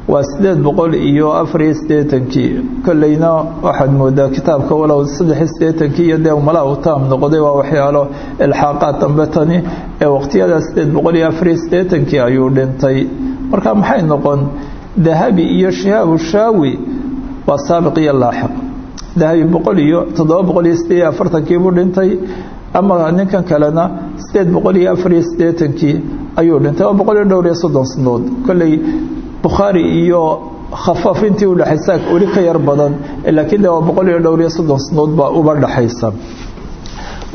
waa sideed boqol iyo afariyo sideetankii kolleyna waxaad moodaa kitaabka walow saddexiyo sideetankii iyo dee malaa u taam noqday waa waxyaalo ilxaaqaad dambe tani ee waqtiyadaa sideed boqol iyo afariyo marka maxay noqon? Dahabi iyo shihaabu shaawi waa saabiq iyo laaxiq. Dahabi boqol iyo toddoba boqol iyo sideed iyo afartankii buu dhintay ama ninkan kalena sideed boqol iyo afariyo sideetankii ayuu dhintay waa boqol iyo dhowr iyo soddon sanood kolley bukhaari iyo khafaaf intii udhexaysa weli ka yar badan laakiin de waa boqol iyo dhowr iyo soddon sanood baa uba dhexaysa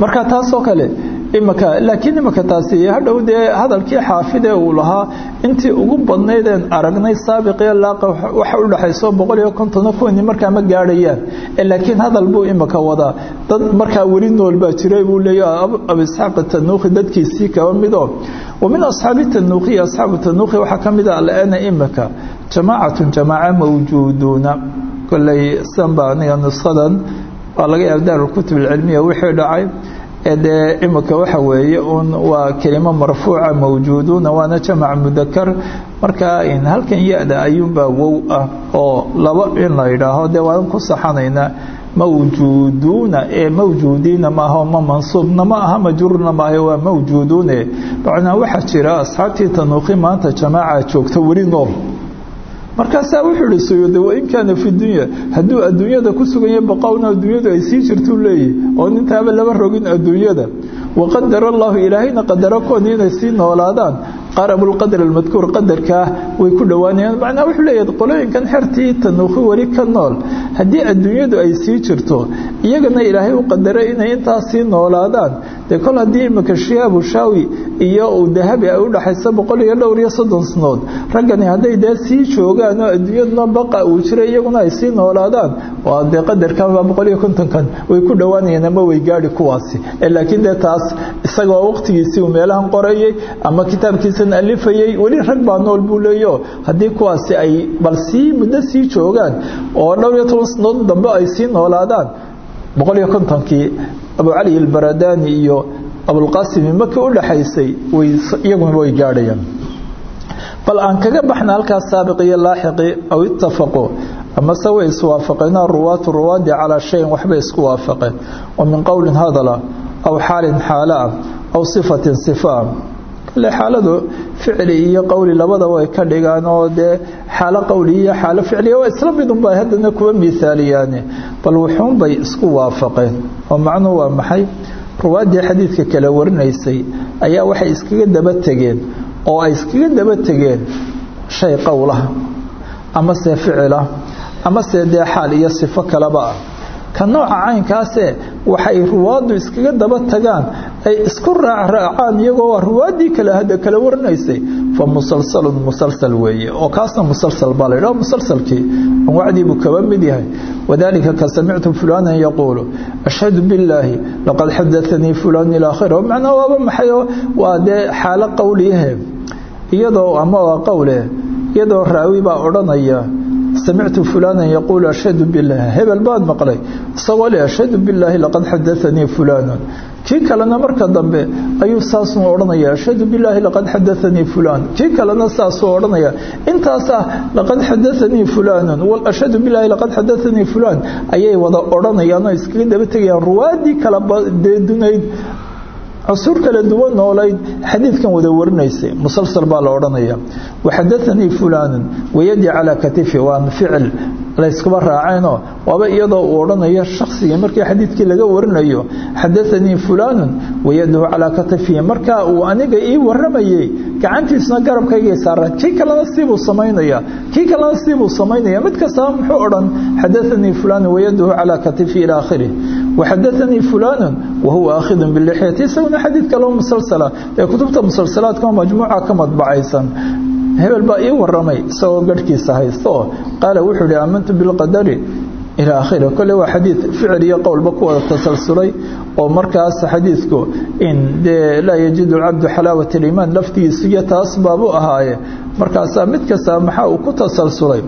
marka taasoo kale imaka laakiin imaka taasi hadhow dee hadalkii xaafidee uu lahaa intii ugu badnaydeen aragnay saabiqiyo laaqa waxa u dhexayso boqol iyo markaa ma gaadhayaan. Laakiin hadal buu imaka wadaa. Dad markaa weli nool baa jiray buu leeyahay abu isxaaq tanuukhi dadkiisii kaba midoo. Wa min asxaabi tanuukhi asxaabu tanuukhi waxaa ka mid a alana imaka jamaacatun jamaaca mawjuuduuna. Kolley sidan baa aniga nushadan waa laga yaaba dhacay dee imika waxa weeye un waa kelimo marfuuca mawjuuduuna waana jamac mudakar marka halkan ya-da ayuunbaa wow ah oo laba in la yidhaaho dee waan ku saxanaynaa. Mawjuuduuna ee mawjuudiina maaha ma mansuubna ma aha majruurna maaha waa mawjuuduune. Macnaa waxaa jira asxaabtii tanuuqi maanta jamaaca joogta weli nool markaasaa wuxuu ihi suyuudi wain kaana fi dunya. Hadduu adduunyada ku suganya baqawna adduunyadu ay sii jirtuu leeyihi oo nintaaba laba rogin adduunyada. Waqadara allahu ilaahayna qadaro koodii inay sii noolaadaan qarabu lqadr almadkuur qadarkaa way ku dhowaanayaan macnaa wuxuu leeyahay qolooyinkan xertii tanuuqi weli ka nool. Haddii adduunyadu ay sii jirto iyagana ilaahay u qadaray inay intaas sii noolaadaan. Dee kol haddii imika shihaabu shaawi iyo uu dahabi ay u dhaxayso boqol iyo dhowr iyo soddon sanood raggani hadday dee sii joogaan oo adduunyaduna baqa uu jira iyaguna ay sii noolaadaan. Waa dee qadarkanbaa boqol iyo kontonkan way ku dhowaanayeen ama way gaadhi kuwaasi. Laakiin dee taas isagoo waqtigiisii uu meelahan qorayay ama kitaabkiisan alifayay weli rag baa nool buu leeyo. Haddii kuwaasi ay bal sii muddo sii joogaan oo dhowr iyo toban sanood dambe ay sii noolaadaan. Boqol iyo kontonkii abu cali albaradani iyo abulqasimi markii u dhaxaysay iyaguna way gaadhayaan. Bal aan kaga baxna halkaas saabiq iyo laaxiqi aw itafaquu amase way iswaafaqeenaa ruwaatu ruwaadi calaa shayin waxbay isku waafaqeen. Wa min qowlin hadala aw xaalin xaalaa aw sifatin sifaa kale xaaladu ficli iyo qowli labadaba ay ka dhigaan oo dee xaalo qowli iyo xaalo ficliya waa isla midunba haddana kuwa miaaliyaane bal wuxuunbay isku waafaqeen oo macnuhu waa maxay? Ruwaaddii xadiidka kale warinaysay ayaa waxay iskaga daba tegeen oo ay iskaga daba tegeen shay qowlah amase ficila amase dee xaal iyo sifo kaleba ah. Ka nooca caynkaase waxay ruwaaddu iskaga daba tagaan ay isku raacraacaan iyagoo waa ruwaaddii kale hadda kala warinaysay. Fa musalsalun musalsal weeye oo kaasna musalsal baa laydhaha musalsalkii. Anwacdii buu kaba mid yahay. Wadaalika ka samictu fulanan yaquulu ashhadu billaahi laqad xadaanii fulaan ila akhira macnaa waaba maxayoo waa dee xaalo qowliyahe iyadoo ama waa qowle iyadoo raawi baa odhanaya samictu fulana yaquulu ashhadu bilah hebel baan maqlay isagoo le ashhadu bilaahi laqad xadaanii fulaanun kii kalena marka dambe ayuu saasuu odhanaya ashhadu bilaahi laqad xadaanii fulaan kii kalena saasuu odhanaya intaas ah laqad xadaanii fulaanun ashhadu bilaahi laqad xadaanii fulaan ayay wada odhanayaan oo iskaga daba tegayaan ruwaadii kala deedunayd cusuur kala duwan noolayd xadiidkan wada warinaysay musalsal baa la odhanaya waxadaanii fulaanun wayadii calaa katifi waa ficil layskuba raaceenoo waaba iyadoo uu odhanayo shaksigii markii xadiidkii laga warinayo xadaanii fulaanun wayaduhu calaa katifihi markaa uu aniga ii waramayey gacantiisuna garabkaygay saaraan. Kii kalena siibuu samaynaya kii kalena siibuu samaynaya mid kastaba muxuu odhan xadaanii fulaanun wayaduhu calaa katifi ila aakhirih waxadaanii fulaanun wahuwa aakhidun bilixyati. Isaguna xadiid kaloo musalsala ee kutubta musalsalaadka majmuuca ka madbacaysan. Hebel baa ii waramay isagoo garhkiisa haysto qaala wuxuu ihi aamantu bilqadari ilaa akhiri kole waa xadiid ficil iyo qowlba ku wada tasalsulay oo markaas xadiidku in dee laa yajidu alcabdu xalaawat aliimaan laftigiisu iyo taas baabu ahaaye. Markaasaa mid kasta maxaa uu ku tasalsulay?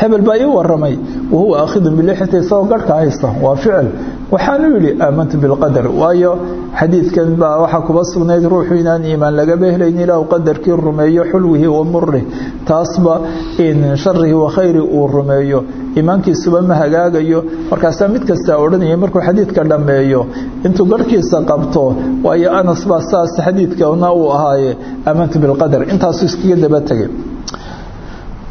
Hebel baa ii waramay wahuwa aakhidun bilixyati isagoo garhka haysta. Waa ficil waxaanu yidhi aamantu bilqadar. Waayo xadiidkan baa waxaa kuba sugnayd ruuxu inaan iimaan lagaba helayn ilaa qadarkii rumeeyo xulwihi wa murih taasba in sharihi wa khayri uu rumeeyo. Iimaankiisuba ma hagaagayo. Markaasaa mid kastaa odhanaya markuu xadiidka dhammeeyo intuu garhkiisa qabto waayo anas baa saas xadiidkana uu ahaaye aamantu bilqadar. Intaasuu iskaga daba tegay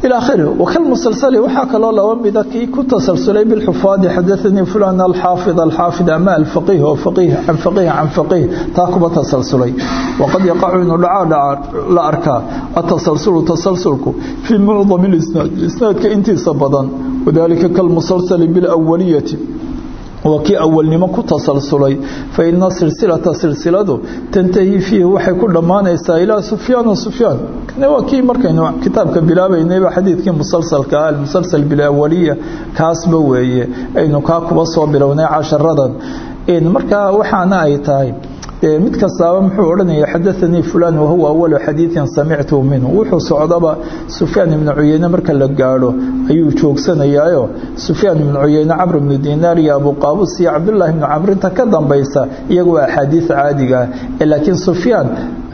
إلى آخره وكالمسلسل وحكى الله ومذا كي كنت سلسلي بالحفاظ حدثني فلان الحافظ الحافظ أما الفقيه وفقيه عن فقيه عن فقيه تاكبة تسلسلي وقد يقع إنه دعا لا أركا التسلسل تسلسلك في معظم الإسناد الإسناد كإنتي سبضا وذلك كالمسلسل بالأولية waa kii awalnimo ku tasalsulay fa ina silsilata silsiladu tantahi fiihi waxay ku dhammaanaysaa ilaa sufyaana sufyaan. Waa kii markaynu kitaabka bilaabaynayba xadiidkii musalsalka ah, almusalsal bilawaliya kaasba weeye. Aynu kaa kuba soo bilownay casharadan markaa waxaana ay tahay mid kastaaba muxuu odhanaya xadaanii fulan wahuwa awalu xadiiin samictuhu minhu. Wuxuu socdaba sufyaan ibnu cuyeyne marka la gaadho ayuu joogsanayaayo sufyaan ibnu cuyeyne camr ibnu dinaar iyo abu qaabus iyo cabdullaahi ibnu camrinta ka dambaysa iyagu waa axaadiis caadiga ah. Laakiin sufyaan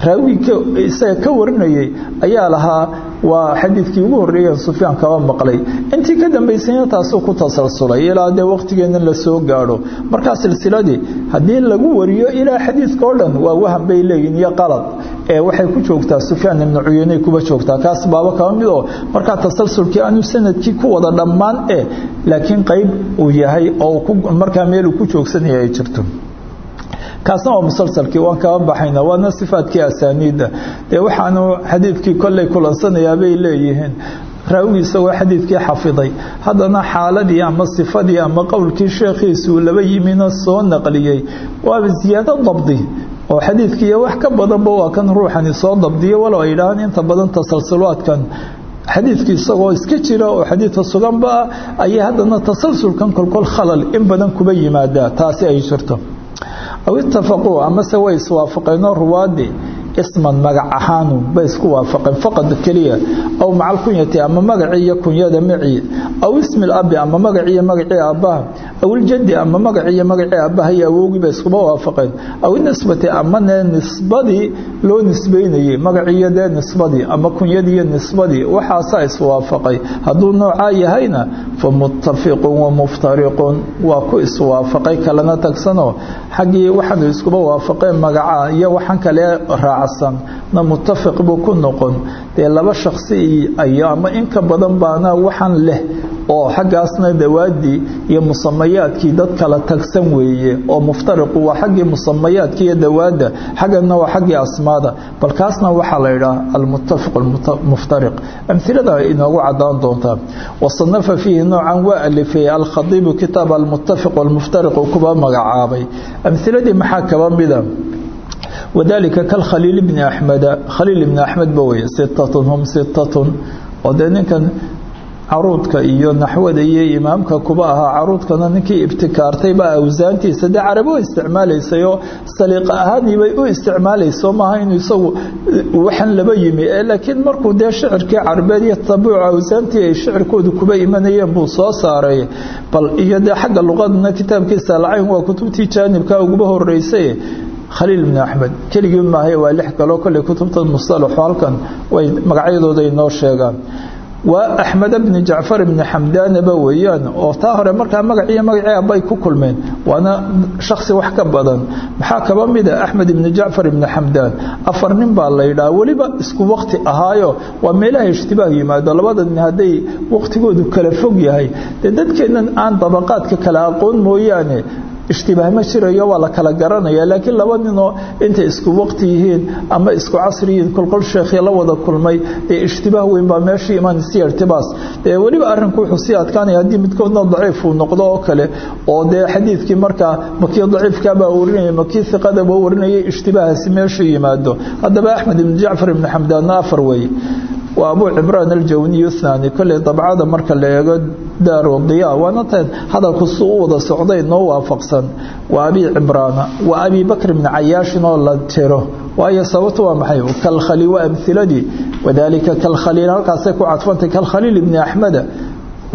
raawigii isaga ka warinayay ayaa lahaa waa xadiidkii ugu horreeyen sufyaan kaba maqlay. Intii ka dambaysayna taasuu ku tasalsulay ilaa dee waqtigeena la soo gaadho. Markaa silsiladii haddii lagu wariyo ilaa xadiidka o dhan waa waham bay leeyihiin iyo qalad. Ee waxay ku joogtaa sufyaan ibnu cuyeyney kuba joogtaa. Kaas baaba kaba mid oo markaa tasalsulkii aanu sannadkii ku wada dhammaan e laakiin qayb uu yahay oo markaa meeluu ku joogsanaya ay jirto kaasna waa musalsalkii waan kaba baxayna waana sifaadkii asaaniidda. Dee waxaanu xadiidkii kolley kulansanayaa bay leeyihiin. Raawigii isagoo xadiidkii xafiday. Haddana xaaladii ama sifadii ama qowlkii sheekhiisuu laba yimina soo naqliyey. Waaba ziyaado dabdi. Oo xadiidkiiyo wax ka badanba waa kan ruuxani soo dabdiyo walow ay dhahaan inta badan tasalsulaadkan xadiidkii isagoo iska jira oo xadiidka suganba ah ayay haddana tasalsulkan kolkol khalal in badan kuba yimaadaa taasi ay jirto aw itafaquu amase way iswaafaqeenoo ruwaadii isman magac ahaanu bay isku waafaqeen faqad keliya aw macal kunyati ama magacii iyo kunyada macii aw ismi labi ama magacii iyo magacii aabbaha aw iljadi ama magacii iyo magacii aabbaha iyo awowgii bay iskuba waafaqeen aw inisbati amane nisbadii loo nisbeynayey magaciiyo dee nisbadii ama kunyadii iyo nisbadii waxaasaa iswaafaqay hadduu noocaa yahayna fa muttafiqun wa muftariqun waa ku iswaafaqay kalena tagsanoo xaggii waxaanu iskuba waafaqeen magacaa iyo waxaan kale raacsan na muttafiq buu ku noqon. Dee laba shaksi ayo ama inka badan baana waxaan leh oo xaggaasna dawaadii iyo musamayaadkii dad kala tagsan weeye oo muftariqu waa xaggii musamayaadka iyo dawaadda xaggana waa xaggii asmaada. Bal waxaa la yidhaha almuttafiq muftariq amhilada inoogu cadaan doontaa wasanafa fiihi noocan waa alifeeyey alkhadiibu kitaab almuttafiq walmuftariq uu kuba magacaabay. Amhiladii maxaa kaba mida wadalika kalkhaliil bni axmeda khaliil ibni axmed ba weye sitatun hum sitatun oo dee ninkan caruudka iyo naxwada iyo imaamka kuba ahaa caruudkana ninkii ibtikaartay baa awsaantiisa dee carabi u isticmaalaysayoo saliiqa ahaanii bay u isticmaalayso maaha inuu isagu waxan laba yimi laakiin markuu dee shicirkii carabeed iyo tabuuca awsaantii ay shicirkoodu kuba imanayeen buu soo saaray bal iyo dee xagga luqadana kitaabkiisa alcayn waa kutubtii jaanibka uguba horeysay khaliil bni axmed keligii maahay waa lix kaloo kolley kutubta musalaxo halkan way magacyadooda inoo sheegaan. Waa axmed bni jacfar bni xamdaanaba weeyaan oo taa hore markaa magaciiyo magacii abbay ku kulmeen. Waana shaksi wax ka badan. Maxaa kaba mida? Axmed ibni jacfar ibni xamdaan afar nin baa la yidhaha weliba isku waqti ahaayo. Waa meelaha ishtibaah yimaado. Labada nin hadday waqtigoodu kala fog yahay. Dee dadkeennan aan dabaqaadka kala aqoon mooyaane ishtibaah ma jirayo waa la kala garanaya laakiin laba ninoo intay isku waqti yihiin ama isku casri yihiin kolkol sheekhya la wada kulmay dee ishtibaah weyn baa meeshii imanaysa irtibaas dee weliba arrinku wuxuu sii adkaanaya haddii midkoodna daciif uu noqdo oo kale oo dee xadiidkii markaa makii daciifkaabaa warinaya makii hiqadaba warinayay ishtibaahasi meeshuu yimaado. Haddaba axmed ibni jacfar ibni xamdaanna afar weeye. Waa abu cimraan aljawniy thani kolley dabcada marka la eego daaru diya waana u wada socday noo waafaqsan waa abi cimraana waa abi bakr bni cayaashin oo la tiro waayo sababtu waa maxay kalkhaliil waa amhiladii wadalika kalkhaliil halkaasay ku cadfantay kalkhaliil ibni axmeda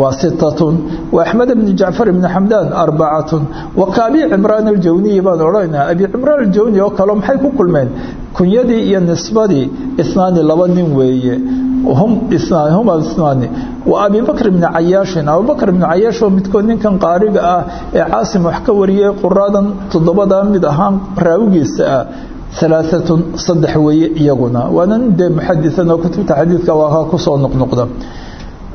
waa sitatun wa axmed bni jacfar ibni xamdaan arbacatun wa abi cimraan aljawniyi baan odhanaa abi cimraan aljawni oo kaleo maxay ku kulmeen kunyadii iyo nisbadii isnaani laba nin weeye abi bakr ibni cayaashin abubakr ibni cayaash oo midkood ninkan qaariga ah ee caasim wax ka wariyey quraadan toddobadaa mid ahaan raawigiisa ah alaaatun saddex weeye iyaguna waana nin dee muxadian oo kutubta xadiidka waa ka ku soo noqnoqda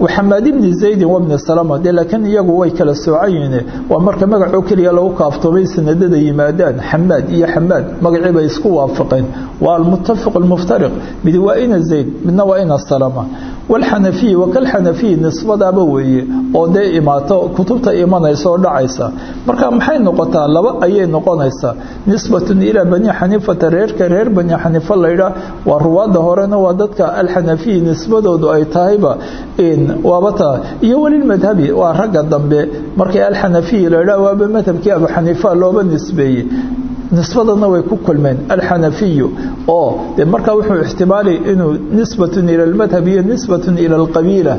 waxamaad ibni zaydin wabni salama dee laakiin iyagu way kala soocayiin waa marka magacoo keliya lagu kaaftoomay sanadada yimaadaan. Xamaad iyo xamaad magacii bay isku waafaqeen. Waa almuttafiq almuftariq mid waa ina zayd midna waa ina salama walxanafiyi wakalxanafiyi nisbadaaba weeye oo dee imaato kutubta imanaysa oo dhacaysa marka maxay noqotaa laba ayay noqonaysaa nisbatun ilaa bani xaniifata reerka reer bani xaniifa laydhaa waa ruwaada horena waa dadka alxanafiyi nisbadoodu ay tahayba waabata iyo welilmadhabi waa ragga dambe markay alxanafiyi laydhaa waaba madhabkii abu xaniifa looba nisbeeyey nisbadana way ku kulmeen. Alxanafiyu oo markaa wuxuu ixtimaalay inuu nisbatun ila almadhab iyo nisbatun ila alqabiila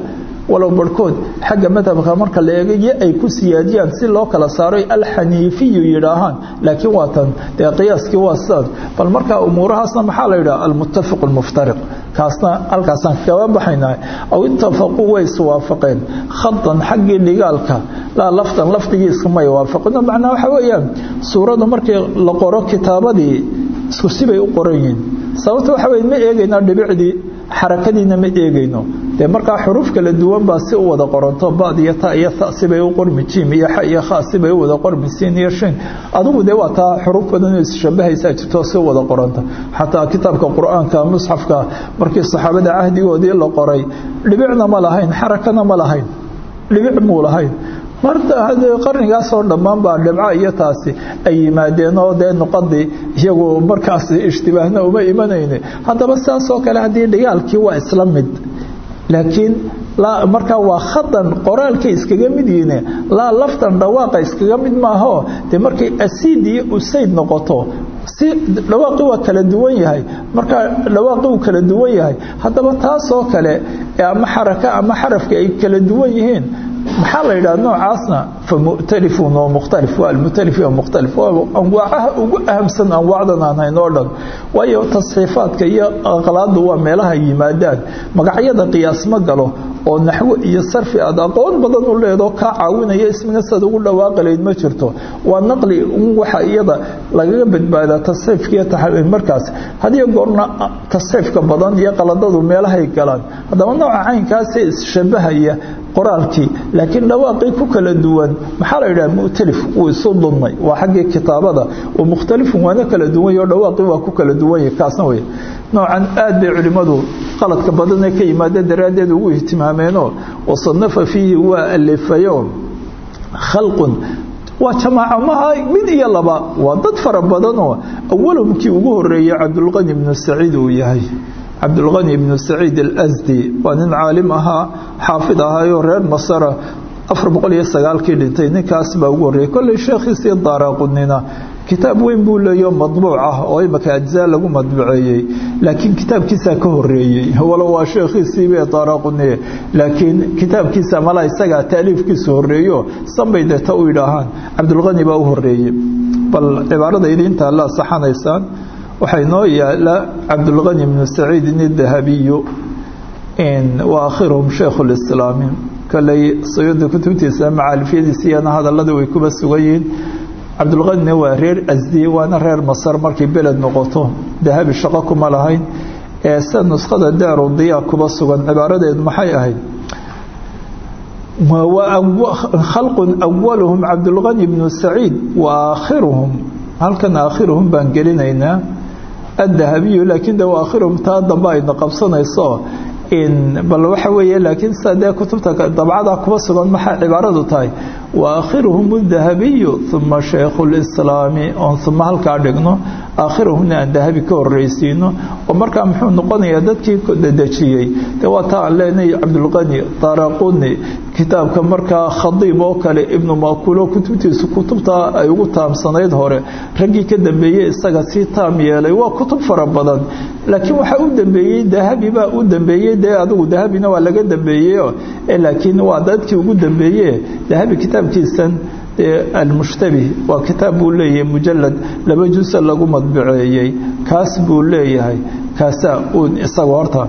walow barhkood xagga madhabka marka la eego ay ku siyaadiyaan si loo kala saaroy alxaniifiyu yidhaahaan. Laakiin waa tan dee qiyaaskii waa sidaas. Bal markaa umuurahaasna maxaa la yidhaha? Almuttafiq almuftariq. Kaasna halkaasaan kaga baxaynaa aw itafaquu way iswaafaqeen. Khadan xaggii dhigaalka laa lafdan lafdigii iskumay waafaqino macnaa waxa weeyaan suuradu markii la qoro kitaabadii isku sibay u qoran yihiin. Sababta waxa weye ma eegaynaa dhibicdii xarakadiina ma eegayno. Dee markaa xuruuf kala duwan baa si wada qoranto bad iyo ta iyo ta sibay u qormi jim iyo xa iyo khaa sibay u wada qormi siin iyo shin adigu dee waa taa xuruuf badan isshabahaysaa jirto si wada qoranta xataa kitaabka qur'aanka markii saxaabada cahdigoodii la qoray dhibicna ma lahayn xarakana ma lahayn dhibic muu lahayn marta qarnigaasoo dhammaan baa dhibco iyo taasi ay yimaadeen oo dee nuqadii iyagu markaas ishtibaahna uma imanayne. Haddaba saasoo kale haddii dhigaalkii waa isla mid laakiin markaa waa khadan qoraalkay iskaga mid yihiin laa laftan dhawaaqa iskaga mid maaho dee markay asiid iyo usayd noqoto si dhawaaqi waa kala duwan yahay. Markaa dhawaaqi uu kala duwan yahay haddaba taasoo kale ama xaraka ama xarafka ay kala duwan yihiin maxaa la yidhaha noocaasna famu'talifun oo mukhtalif waa almu'talif oo mukhtalif waa anwaacaha ugu ahamsan anwaacdan aan hayn oo dhan. Waayo tasxiifaadka iyo aqlaadu waa meelaha yimaadaan. Magacyada qiyaas ma galo oo naxwo iyo sarfi aad aqoon badan u leedoo kaa caawinaya ismina sad ugu dhawaaqalayd ma jirto. Waa naqli waxa iyada lagaga badbaadaa tasxiifka iyo markaas. Hadiyo goorna tasxiifka badan iyo qaladadu meelahay galaan haddaba nooca caynkaasee isshabahaya qoraalkii laakiin dhawaaqii ku kala duwan. Maxaa la yidhaha? Mu'talif wuu isu dulmay waa xaggii kitaabada. Wa mukhtalifun waana kala duwan yaho dhawaaqii waa ku kala duwan yahy kaasna wey noocan aad bay culimmadu qaladka badanee ka yimaada daraaddeed ugu ihtimaameenoo wasanafa fiihi waa alifayo khalqun. Waa jamaaco maha mid iyo laba. Waa dad fara badanoo awalhum kii ugu horeeyey cabdulqani ibnu saciid uu yahay cabdulqani ibnu saciid alasdi waa nin caalim ahaa xaafid ahaayoo reer masara afar boqol iyo sagaalkii dhintay. Ninkaas baa ugu horreeyey kolley sheekhiisii daaraaqunina kitaab weyn buu leeyo madbuuc ah oo imaka ajzaa lagu madbuceeyey laakiin kitaabkiisaa ka horeeyey walow waa sheekhiisiibe daaraaquniye laakiin kitaabkiisa mala isagaa taaliifkiisu horeeyo sanbay deeta u yidhaahaan. Cabdulqani baa u horeeyey bal cibaarada idiinta alla saxanaysaan waxaa inoo yaalla cabdulqani bnu saciidin idahabiyu wa akhiruhum shaykhu lislaami koley sayuda kutubtiisa iyana hadallada way kuba sugan yihiin. Cabdulqanina waa reer asdi waana reer masar markay beled noqoto. Dahabi shaqo kuma lahayn. Ee sida nuskhada kuba sugan cibaaradeedu maxay ahayd? Khalqun awaluhum cabdulqani bnu saciid wa halkan aakhiruhum baan gelinaynaa addahabiyu laakiin de wa aakhiruhum taa dambe ayna qabsanayso bal waxa weeye laakiin dee kutubta dabcada kuba sugan maxaa cibaaradu tahay wa aakhiruhum dahabiyu uma shaykhu lislaami oon uma halkaa dhigno aakhiruhumna aan dahabi ka horreysiino oo markaa muxuu noqonayaa dadkii dedejiyey de waa taa aan leenahay cabdulqani daraquni kitaabka markaa khadiib oo kale ibnu makulo kutubtiisu kutubta ay ugu taamsanayd hore raggii ka dambeeyey isaga sii taam yeelay waa kutub fara badan laakiin waxaa u dambeeyey dahabi baa u dambeeyey dee adigu dahabina waa laga dambeeyeyo laakiin waa dadkii ugu dambeeye dahabi kitaabkiisan almushtabih waa kitaab buu leeyahay mujalad laba jusa lagu madbuceeyey. Kaas buu leeyahay kaasaa uun isaga horta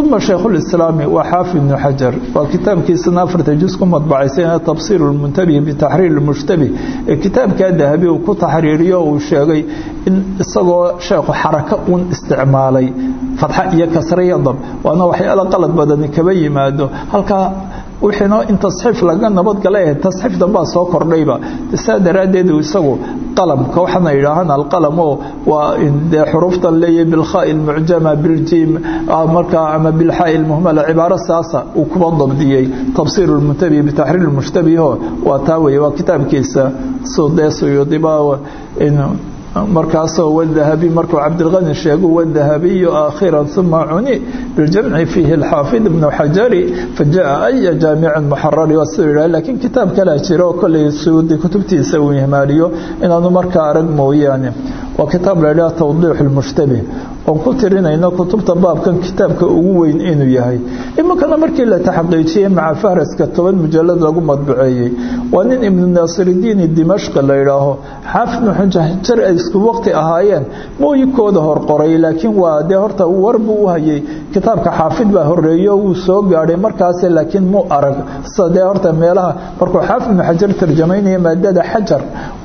uma shaykhulislaami waa xaafid ibnu xajar waa kitaabkiisana afarta jus ku madbacaysayna tafsiir lmuntabih bitaxriir lmushtabih ee kitaabkaa dahabi uu ku taxriiriyo uu sheegay in isagoo sheekhu xarako uun isticmaalay. Fadxa iyo kasriya dab. Waana waxyaala qalad badani kaba yimaado. Halkaa wixiino in tasxiif laga nabadgala eh tasxiif dambaa soo kordhayba. Saa daraaddeed isagu qalamka waxaana yidhaahaan alqalam oo waa dee xuruuftan leeyahay bilkhaa lmucjama biljim markaa ama bilxaa lmuhmala cibaaro saasa uu kuba dabdiyey tafsiir lmuntabih bitaxriir lmushtabiho waa taa weeye waa kitaabkiisa sudee suyuudiba markaasoo wadahabi markuu cabdilqani sheego wadahabiyu aakhiran uma cuni biljamci fiihi alxaafid ibnu xajari fajaءa aya jaamicin muxarari yidhah lakiin kitaab kalea jira oo kolley suudi kutubtiisa uu ihmaaliyo inaanu markaa arag mooyaane. Waa kitaab la idhaha tawdiix lmushtabih oon ku tirinayno kutubta baabkan kitaabka ugu weyn inuu yahay. Iminkana markii la taxqiijiyey maca fahraska toban mujalad lagu madbuceeyey waa nin ibnu naasiridiini dimashqi la idhaaho xaafid muxujar ay isku waqti ahaayeen mooyikooda horqoray laakiin waa dee horta war buu u hayay. Kitaabka xaafid baa horeeyo wuu soo gaadhay markaas laakiin muu arag. Sida dee horta meelaha markuu xaafid ibnu xajar tarjamaynaya maadada xajar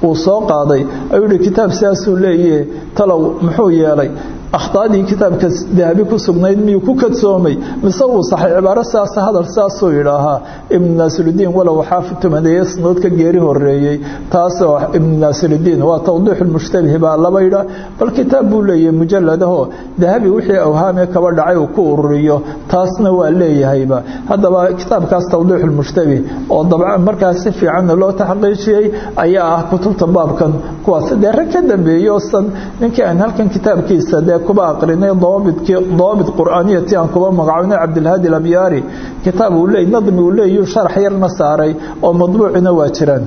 uu soo qaaday ayuu yihi kitaab sidaasuu leeyahe talow muxuu yeelay akhtaadii kitaabka dahabi ku sugnayd miyuu ku kadsoomay mise uu saxay cibaaro sidaas hadal sidaasuu yidhaahaa ibnu naasirudiin walow xaafid tumadeeye snood ka geeri horeeyey taasoo ibnu naasirudiin waa tawdiix lmushtabih baa laba yidhaa bal kitaab buu leeyahay mujaladahoo dahabi wixii awhaamee kaba dhacay uu ku ururiyo taasna waa leeyahayba haddaba kitaabkaas tawdiix lmushtabih oo dabcan markaas si fiicanna loo taxqiijiyey ayaa ah kutubta baabkan kuwaas dee rag ka dambeeyo san ninkii aan halkan kitaabkiisa dee kuba aqrinay daabit qur'aaniyati aan kuba magacownay cabdilhaadi alabyaari kitaab uu leey nadmi uu leeyu sharax yarna saaray oo madbuucina waa jiraan.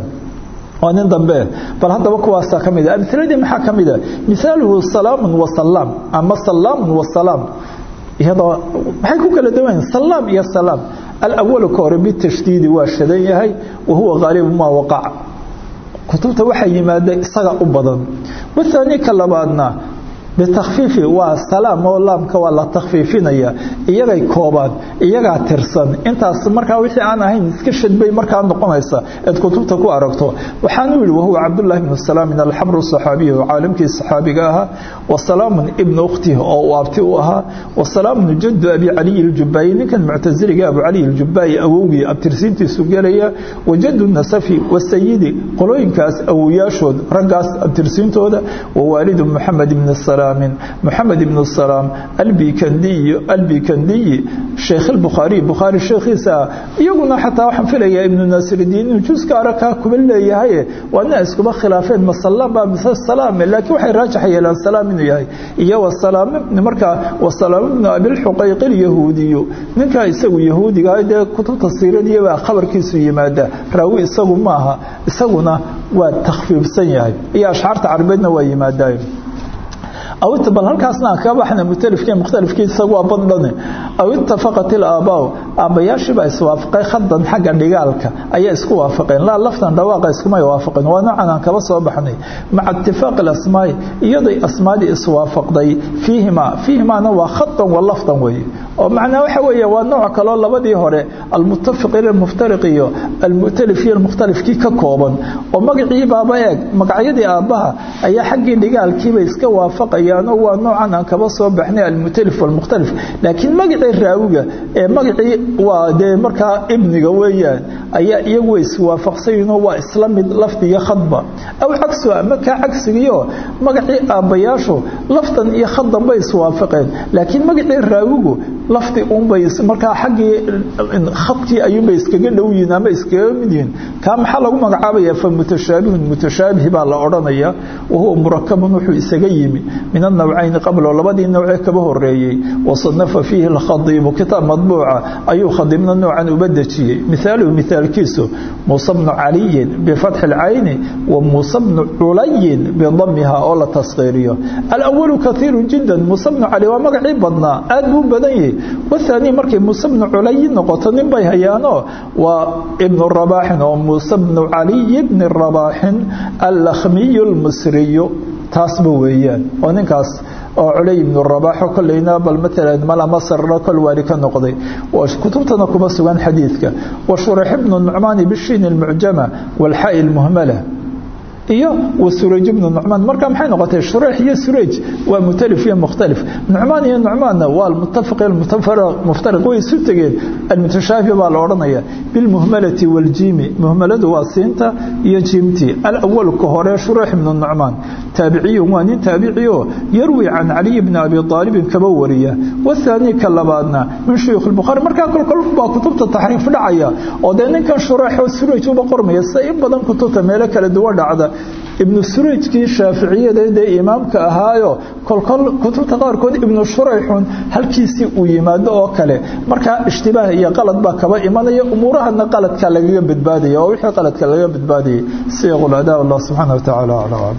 Waa nin dambe. Bal haddaba kuwaasaa ka mid a amhiladii maxaa ka mid a mihaaluhu salaamun wasalaam ama salaamun wasalaam iyadoo maxay ku kala duwan salaam iyo salaam. Alawalu ka hore bitashdiidi waa shadan yahay wa huwa qaalibu maa waqac kutubta waxaa yimaada isaga u badan. Wahaani ka labaadna bitakfiifi waa salaam oo laamka waa la takfiifinaya iyagay koobaan iyagaa tirsan intaas markaa wixii aan ahayn iska shadbay markaa noqonaysa eed kutubta ku aragto waxaanu yihi wahuwa cabdullahi bnu salaam min alxamru saxaabiyi caalimkii saxaabiga ahaa wasalaamun ibnu ukhtihi oo uu abti u ahaa wasalaamun jaddu abi caliyi ljubaayi ninkan muctasiliga abu caliy ljubaayi awowgii abtirsiintiisu gelaya wajadu nasafi wasayidi qolooyinkaas awoyaashood raggaas abtirsiintooda wawaalidu muxamed ibni salaam محمد بن السلام البيكندي البيكندي شيخ البخاري بخاري شيخيسا iyaguna xataa waxaan filayaa ibnu naasiridiin inuu juuska arakaa kuba leeyahay waana iskuba khilaafeen masalaam baa mise salaam laakiin waxay raajax yeelaan salaam inuu yahay iyo wasalaam markaa wasalaam ibnu abilxuqayq alyahuudiyu ninkaa isagu yahuudiga dee kutubta siiradii baa khabarkiisu yimaada raawi isagu maaha isaguna waa takhfiifsan yahay iyo ashcaarta carabeedna waa yimaadaan aw bal halkaasna ka baxna mutalifkii mukhtalifkii isagu waa badhane aw ittafaqat ilaabaa aabbayaashii baa iswaafaqay khadan xagga dhigaalka ayaa isku waafaqeen laa laftan dhawaaqa iskuma waafaqeen waa noocan aan kaba soo baxnay maca itifaaq alasmaai iyaday asmaadii iswaafaqday fiihima fiihimaana waa khadan wa weeye oo macnaa waxa weeye waa nooc kaloo labadii hore almuttafiq ila almuftariq iyo almu'talif iyo almukhtalifkii ka kooban. Oo magacii baaba eeg magacyadii aabbaha ayaa xaggii dhigaalkiiba iska waafaqayaanoo waa noocan aan kaba soo baxnay almu'talif walmukhtalif. Laakiin magacii raawiga ee magacii waa dee markaa ibniga weeyaan ayaa iyagu way iswaafaqsayinoo waa isla mid lafdiga khadba. Aw cagsu ama cagsigiyo magacii aabbayaashu lafdan iyo khadan bay iswaafaqeen laakiin magacii raawigu lafdi unbay markaa xaggii khadkii ayuunbay iskaga dhow yihiin ama iskaga mid yihiin. Kaa maxaa lagu magacaabaya? Fa mutashaabihun mutashaabih baa la odhanaya wahuwa murakabun wuxuu isaga yimi. Min annawcayni qablo labadii nawcee kaba horeeyey wasanafa fiihi alkhadiibu kitaab madbuuca ayuu khadiibna noocan uba dejiyey. Mihaaluhu mihaalkiisu muusa bnu caliyin bifatxi lcayni wa muusa bnu culayin bidamiha oo la taskiiriyo alawalu kaiiru jiddan muusa bnu cali magacii badnaa aad buu badan yahay wahaani markay muuse bnu culayi noqoto nin bay hayaanoo waa ibnu rabaaxin oo muuse bnu caliyi bni rabaaxin allakhmiyu lmisriyu taasba weeyaan. Oo ninkaas oo culay ibnu rabaaxo kolleyna bal maalan mala masarna kol waali ka noqday. Kutubtana kuma sugan xadiidka. Wa shurax ibnu nucmaani bishiin almucjama walxaa'i lmuhmala iyo wasuraj ibnu nucmaan marka maxay noqotay? Shureex iyo suraj waa mutalif iyo mukhtalif. Nucmaan iyo nucmaanna waa almutafiq muftariq. Way isu tegeen. Almutashaabi baa la odhanaya bilmuhmalati waljimi. Muhmaladu waa siinta iyo jimti. Alawalu ka hore shureex ibnu nucmaan taabiciyun waa nin taabiciyo. Yarwi can caliy bni abi aalibin kaba wariya. Wathaani ka labaadna min shuyuukh lbukhaari markaa kolkol baa kutubta taxriif dhacaya. Oo dee ninkan shureexoo suraj uba qormaya sida in badan kutubta meelo kala duwan dhacda ibnu surajkii shaaficiyada dee imaamka ahaayo kolkol kutubta qaarkood ibnu shurayxun halkiisii uu yimaado oo kale. Markaa ishtibaah iyo qalad baa kaba imanaya umuurahana qaladka lagaga badbaadaya oo wixii qaladka lagaga badbaadayay siyaqul adaa allah subxaana wa tacaala aclam